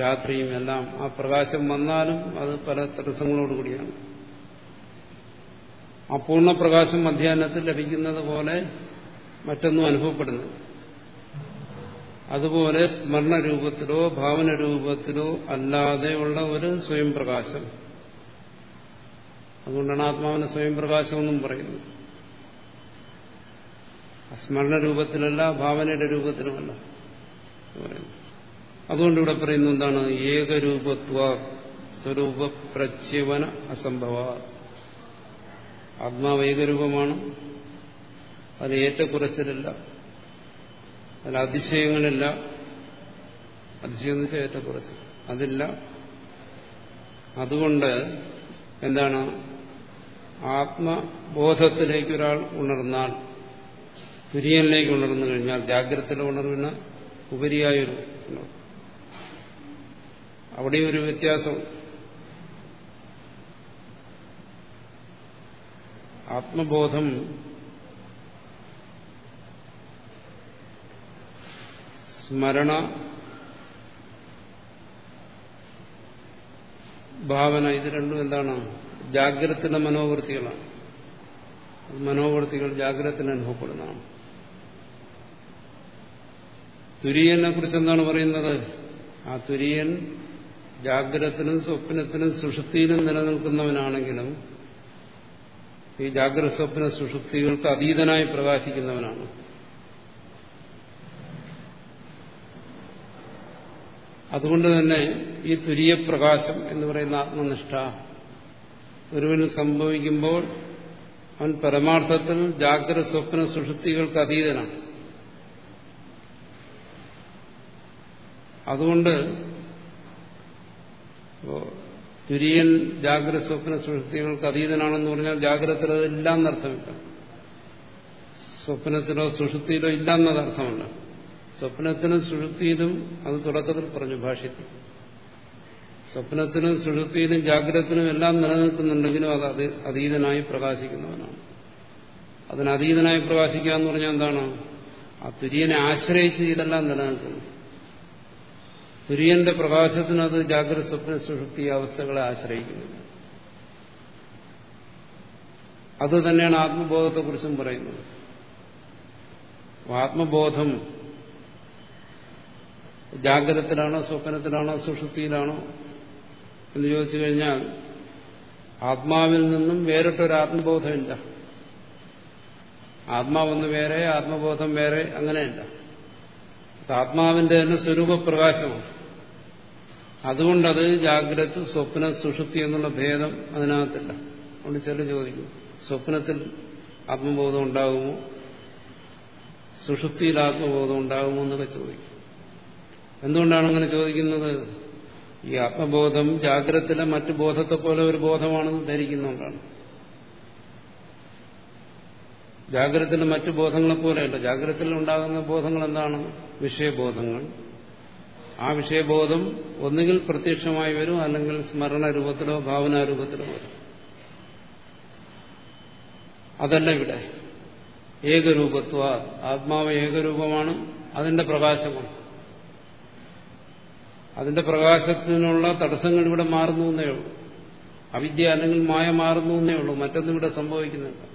രാത്രിയും എല്ലാം ആ പ്രകാശം വന്നാലും അത് പല തടസ്സങ്ങളോടുകൂടിയാണ് ആ പൂർണപ്രകാശം മധ്യാഹ്നത്തിൽ ലഭിക്കുന്നത് പോലെ മറ്റൊന്നും അനുഭവപ്പെടുന്നു. അതുപോലെ സ്മരണ രൂപത്തിലോ ഭാവന രൂപത്തിലോ അല്ലാതെയുള്ള ഒരു സ്വയം പ്രകാശം അതുകൊണ്ടാണ് ആത്മാവിന് സ്വയം പ്രകാശമെന്നും പറയുന്നത് സ്മരണ രൂപത്തിലല്ല ഭാവനയുടെ രൂപത്തിലുമല്ല. അതുകൊണ്ട് ഇവിടെ പറയുന്ന എന്താണ്? ഏകരൂപത്വ സ്വരൂപ പ്രച്യവന അസംഭവ. ആത്മാവ് ഏകരൂപമാണ്. അത് ഏറ്റക്കുറച്ചിലില്ല. അതിൽ അതിശയങ്ങളില്ല. അതിശയം എന്ന് വെച്ചാൽ ഏറ്റക്കുറച്ചിൽ. അതില്ല. അതുകൊണ്ട് എന്താണ്? ആത്മബോധത്തിലേക്ക് ഒരാൾ ഉണർന്നാൽ തുര്യനിലേക്ക് ഉണർന്നു കഴിഞ്ഞാൽ ജാഗ്രത ഉണർവിന് ഉപരിയായൊരു ഉണർവ്. അവിടെയും ഒരു വ്യത്യാസം. ആത്മബോധം സ്മരണ ഭാവന ഇത് രണ്ടും എന്താണ്? ജാഗ്രതയുടെ മനോവൃത്തികളാണ്. മനോവൃത്തികൾ ജാഗ്രതത്തിന് അനുഭവപ്പെടുന്നതാണ്. തുര്യനെ കുറിച്ച് എന്താണ് പറയുന്നത്? ആ തുര്യൻ ജാഗ്രതത്തിനും സ്വപ്നത്തിനും സുഷുപ്തിയിലും നിലനിൽക്കുന്നവനാണെങ്കിലും ഈ ജാഗ്രത സ്വപ്ന സുഷുപ്തികൾക്ക് അതീതനായി പ്രകാശിക്കുന്നവനാണ്. അതുകൊണ്ട് തന്നെ ഈ തുര്യപ്രകാശം എന്ന് പറയുന്ന ആത്മനിഷ്ഠ ഒരുവന് സംഭവിക്കുമ്പോൾ അവൻ പരമാർത്ഥത്തിൽ ജാഗ്രത സ്വപ്ന സുഷുപ്തികൾക്ക് അതീതനാണ്. അതുകൊണ്ട് തുര്യൻ ജാഗ്രത സ്വപ്ന സുഷുപ്തികൾക്ക് അതീതനാണെന്ന് പറഞ്ഞാൽ ജാഗ്രതത്തിൽ അതില്ല സ്വപ്നത്തിലോ സുഷുപ്തിയിലോ ഇല്ല എന്നതർത്ഥമല്ല സ്വപ്നത്തിനും സുഷുപ്തിയിലും അത് തുടക്കത്തിൽ പറഞ്ഞു ഭാഷ്യത്തിൽ സ്വപ്നത്തിനും സുഷുപ്തിയിലും ജാഗ്രതത്തിനും എല്ലാം നിലനിൽക്കുന്നുണ്ടെങ്കിലും അത് അത് അതീതനായി പ്രകാശിക്കുന്നവനാണ്. അതിന് അതീതനായി പ്രകാശിക്കുക എന്ന് പറഞ്ഞാൽ എന്താണ്? ആ തുര്യനെ ആശ്രയിച്ച് ഇതെല്ലാം നിലനിൽക്കുന്നു. തുര്യന്റെ പ്രകാശത്തിനത് ജാഗ്രത സ്വപ്ന സുഷുപ്തി അവസ്ഥകളെ ആശ്രയിക്കുന്നില്ല അത് തന്നെയാണ് ആത്മബോധത്തെക്കുറിച്ചും പറയുന്നത്. ആത്മബോധം ജാഗ്രതത്തിലാണോ സ്വപ്നത്തിലാണോ സുഷുപ്തിയിലാണോ എന്ന് ചോദിച്ചു കഴിഞ്ഞാൽ ആത്മാവിൽ നിന്നും വേറിട്ടൊരു ആത്മബോധമില്ല. ആത്മാവൊന്ന് വേറെ ആത്മബോധം വേറെ അങ്ങനെയല്ല ആത്മാവിന്റെ തന്നെ സ്വരൂപപ്രകാശമാണ്. അതുകൊണ്ടത് ജാഗ്രത സ്വപ്ന സുഷുപ്തി എന്നുള്ള ഭേദം അതിനകത്തില്ല. അതുകൊണ്ട് ചെറിയ ചോദിക്കും സ്വപ്നത്തിൽ ആത്മബോധം ഉണ്ടാകുമോ? സുഷുപ്തിയിൽ ആത്മബോധം ഉണ്ടാകുമോ എന്നൊക്കെ ചോദിക്കും. എന്തുകൊണ്ടാണ് അങ്ങനെ ചോദിക്കുന്നത്? ഈ ആത്മബോധം ജാഗ്രതത്തിലെ മറ്റു ബോധത്തെ പോലെ ഒരു ബോധമാണെന്ന് ധരിക്കുന്നുകൊണ്ടാണ് ജാഗ്രതത്തിലെ മറ്റു ബോധങ്ങളെ പോലെയല്ല ജാഗ്രതത്തിൽ ഉണ്ടാകുന്ന ബോധങ്ങൾ എന്താണ് വിഷയബോധങ്ങൾ. ആ വിഷയബോധം ഒന്നുകിൽ പ്രത്യക്ഷമായി വരും അല്ലെങ്കിൽ സ്മരണ രൂപത്തിലോ ഭാവനാരൂപത്തിലോ വരും. അതല്ല ഇവിടെ. ഏകരൂപത്വ ആത്മാവ് ഏകരൂപമാണ് അതിന്റെ പ്രകാശമാണ്. അതിന്റെ പ്രകാശത്തിനുള്ള തടസ്സങ്ങൾ ഇവിടെ മാറുന്നു എന്നേ ഉള്ളൂ. അവിദ്യ അല്ലെങ്കിൽ മായ മാറുന്നു എന്നേ ഉള്ളൂ. മറ്റൊന്നും ഇവിടെ സംഭവിക്കുന്നില്ല.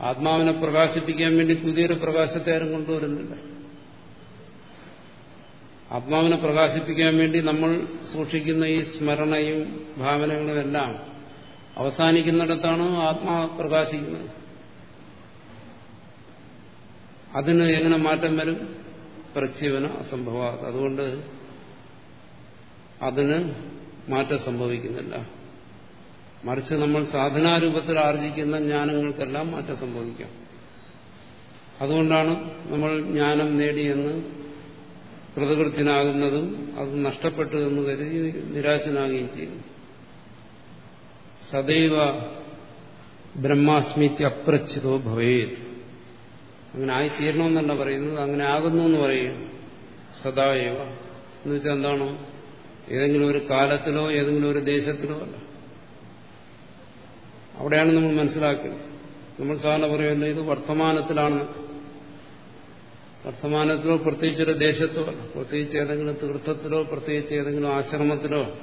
ആത്മാവിനെ പ്രകാശിപ്പിക്കാൻ വേണ്ടി പുതിയൊരു പ്രകാശത്തെ ആരും കൊണ്ടുവരുന്നില്ല. ആത്മാവിനെ പ്രകാശിപ്പിക്കാൻ വേണ്ടി നമ്മൾ സൂക്ഷിക്കുന്ന ഈ സ്മരണയും ഭാവനകളും എല്ലാം അവസാനിക്കുന്നിടത്താണ് ആത്മാ പ്രകാശിക്കുന്നത്. അതിന് എങ്ങനെ മാറ്റം വരും? പ്രജീവന അസംഭവ. അതുകൊണ്ട് അതിന് മാറ്റം സംഭവിക്കുന്നില്ല. മറിച്ച് നമ്മൾ സാധനാരൂപത്തിൽ ആർജിക്കുന്ന ജ്ഞാനങ്ങൾക്കെല്ലാം മാറ്റം സംഭവിക്കാം. അതുകൊണ്ടാണ് നമ്മൾ ജ്ഞാനം നേടിയെന്ന് കൃതകൃത്യനാകുന്നതും അത് നഷ്ടപ്പെട്ടു എന്ന് കരുതി നിരാശനാകുകയും ചെയ്യുന്നു സദൈവ ബ്രഹ്മാസ്മിത്യ അപ്രച്ഛിതോ ഭവേത്. അങ്ങനെ ആയിത്തീരണമെന്നല്ല പറയുന്നത് അങ്ങനെ ആകുന്നു എന്ന് പറയും സദായവ. എന്ന് വെച്ചാൽ എന്താണോ? ഏതെങ്കിലും ഒരു കാലത്തിലോ ഏതെങ്കിലും ഒരു ദേശത്തിലോ അല്ല. അവിടെയാണ് നമ്മൾ മനസ്സിലാക്കുന്നത്. നമ്മൾ സാധാരണ പറയുന്നത് ഇത് വർത്തമാനത്തിലാണ് വർത്തമാനത്തിലോ പ്രത്യേകിച്ചൊരു ദേശത്തോ പ്രത്യേകിച്ച് ഏതെങ്കിലും തീർത്ഥത്തിലോ പ്രത്യേകിച്ച് ഏതെങ്കിലും ആശ്രമത്തിലോ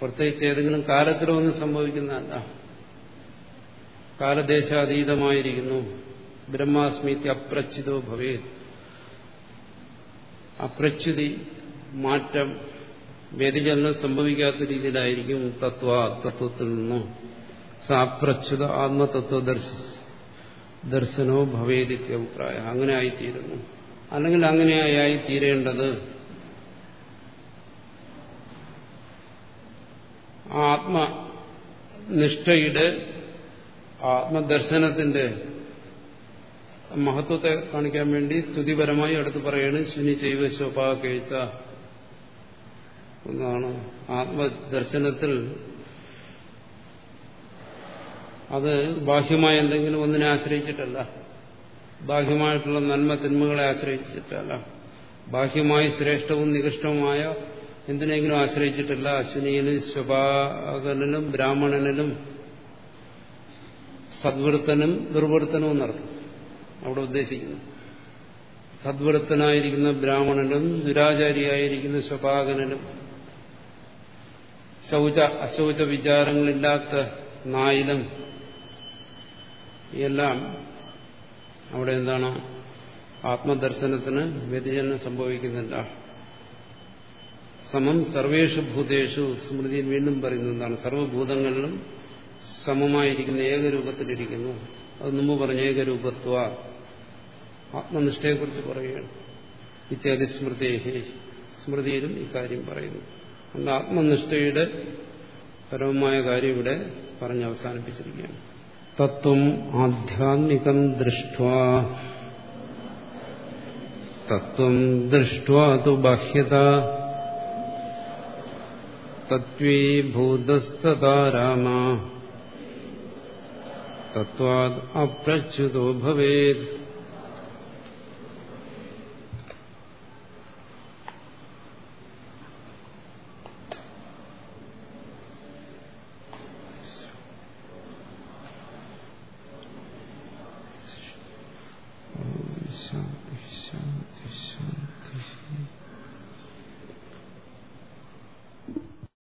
പ്രത്യേകിച്ച് ഏതെങ്കിലും കാലത്തിലോ ഒന്നും സംഭവിക്കുന്നതല്ല. കാലദേശാതീതമായിരിക്കുന്നു. ബ്രഹ്മാസ്മിത്തി അപ്രച്യുതോ ഭവേ അപ്രച്യുതി മാറ്റം വ്യതിചലനം സംഭവിക്കാത്ത രീതിയിലായിരിക്കും തത്വ തത്വത്തിൽ നിന്നും. സാപ്രച്യുത ആത്മതത്വ ദർശനോ ഭവേദിത്യഭിപ്രായ. അങ്ങനെ ആയിത്തീരുന്നു. അല്ലെങ്കിൽ അങ്ങനെയായി തീരേണ്ടത് ആത്മനിഷ്ഠയുടെ ആത്മദർശനത്തിന്റെ മഹത്വത്തെ കാണിക്കാൻ വേണ്ടി സ്തുതിപരമായി അടുത്ത് പറയാണ് ശനി ചെയ്വ ശോഭാ കഴിച്ച ഒന്നാണ് ആത്മദർശനത്തിൽ അത് ബാഹ്യമായ എന്തെങ്കിലും ഒന്നിനെ ആശ്രയിച്ചിട്ടല്ല. ബാഹ്യമായിട്ടുള്ള നന്മ തിന്മകളെ ആശ്രയിച്ചിട്ടല്ല. ബാഹ്യമായി ശ്രേഷ്ഠവും നികൃഷ്ടവുമായ എന്തിനെങ്കിലും ആശ്രയിച്ചിട്ടില്ല. അശ്വിനിയിലും സ്വഭാകനും ബ്രാഹ്മണനിലും സദ്വൃത്തനും ദുർവൃത്തനും എന്നർത്ഥം അവിടെ ഉദ്ദേശിക്കുന്നു. സദ്വൃത്തനായിരിക്കുന്ന ബ്രാഹ്മണനും ദുരാചാരിയായിരിക്കുന്ന സ്വഭാകനും ശൗച അശൗച വിചാരങ്ങളില്ലാത്ത നായിലും എല്ലാം അവിടെ എന്താണ്? ആത്മദർശനത്തിന് വ്യതിചലനം സംഭവിക്കുന്നില്ല. സമം സർവേഷു ഭൂതേഷു സ്മൃതിയിൽ വീണ്ടും പറയുന്നത് എന്താണ്? സർവഭൂതങ്ങളിലും സമമായിരിക്കുന്ന ഏകരൂപത്തിലിരിക്കുന്നു. അത് മുമ്പ് പറഞ്ഞ ഏകരൂപത്വ ആത്മനിഷ്ഠയെക്കുറിച്ച് പറയുകയാണ്. ഇത്യാദി സ്മൃതേഹി സ്മൃതിയിലും ഇക്കാര്യം പറയുന്നു. അതുകൊണ്ട് ആത്മനിഷ്ഠയുടെ പരമമായ കാര്യം ഇവിടെ പറഞ്ഞ് അവസാനിപ്പിച്ചിരിക്കുകയാണ്. തത്വം ആധ്യാത്മികം ദൃഷ്ട തത്വം ദൃഷ്ട്വാ തു ബാഹ്യത. തത്വീഭൂതസ്തതാ രാമ. തത്വാദ് അപ്രച്യുതോ ഭവേത്.